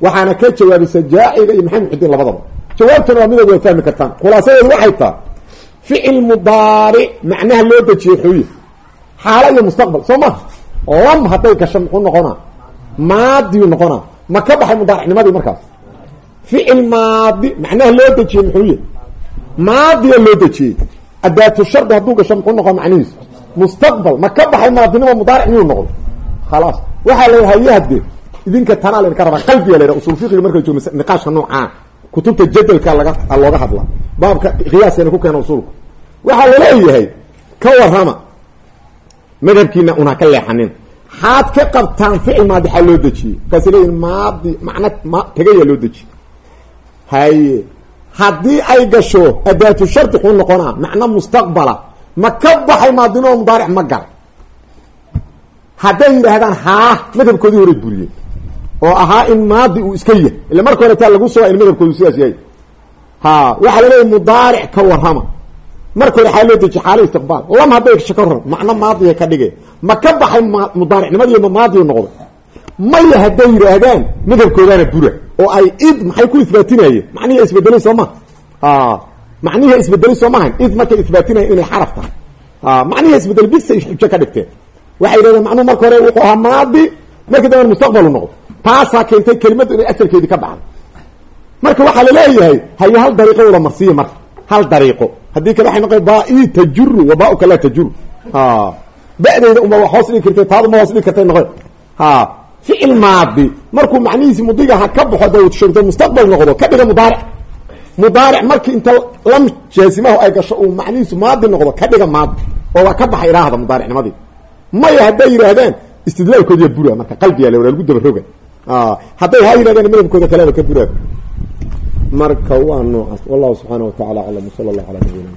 waxaana ka jawaabisa jaaciga iyo maxamed xudiin labadaba jawaabtana waa midood waa fahmi kartaan khulaasadeedu waxay taha ficil mudaaric macnaha loo dejiyey xuye xaalo iyo mustaqbal soo maha lam hadday gasho muxuu noqonaa maadiyu noqonaa ma ka baxay mudaaricnimadii markaas ficil maadi macnaha loo dejiyey muxuuye maadiya loo dejiyey adaatu shardi hadduu gasho muxuu noqon macnihiisu mustaqbal. Ma ka baxay maadinimo mudaaric miyuu noqdo khalaas. Waxaa la haye hadde idinka tanaa laydinka rabaa qalbiga la yhaha usul fiqiga marka joogo niqaashka noocaa kutubta jadalka laga looga hadla baabka qiyaaskana ku keena usulku waxaa la leeyahay ka warrama madhabkiina una ka leexanin. Xaad ka qabtaan ficil maadi xaa loo dejiyey? Markaas leeyihiin maadi macna ma tagayaa loo dejiyey. Haye haddii ay gasho adaatu shardi xuu noqonaa macno mustaqbala ma ka baxay maadinoo mudaaric ma gal hadday yidhaahdaan haa madhabkoodii hore buriyey oo ahaa in maadi uu iska yahay illa marka hore taa lagu soo in madhabkoodu sidaas yahay. Ha waxaa laleeyahy mudaaric ka warrama. Marka hore xaa loo dejiye xaala istiqbaal. Lam hadday gasho ka warram macno maadiya ka dhige ma ka baxay mudaaricnimadiiyo ma noqday maya hadday yidhaahdaan madhabkoodaana bura oo ay id maxay ku isbaatinayeen macnihi isbedelay soo ma macnihi isbedelay soo maahan id markay isbaatinayen inay xaraf tahay. Macnihi isbedelay bisay xujo ka dhigteen. Waxay yidhahdeen macnuhu marka hore wuxuu ahaa maadi markii dambe mustaqbalu noqdo. Taasaa keentay kelimaddu inay asalkeedii ka baxday marka waxaa la leeyahay haye hal dariiqo wada marsiya marka hal dariiqo. Haddii kale waxay noqon baa-i tajuru wa baa-uka laa tajuru ba-deyda uma wax hoos dhigi kartay taadu ma hoos dhigi kartay noqon ficil maadi markuu macnihiisi mudiga ha ka baxo dawshanta mustaqbal noqdo ka dhiga mudaaric. Mudaaric markii inta lam jaasimahu ay gasho uu macnihiisu maadi noqdo ka dhiga maadi. Oo waa ka baxa ilaahda mudaaricnimadii. Maya hadday yidhaahdaan istidlaalkoodiya bura marka qalbiga la lagu daba roga hadday ha yidhahdaan madhabkooda kaleba ka buraa. Marka waa noocaas. Wallahu subxaana wa tacala aclam sala allah ala nabiyina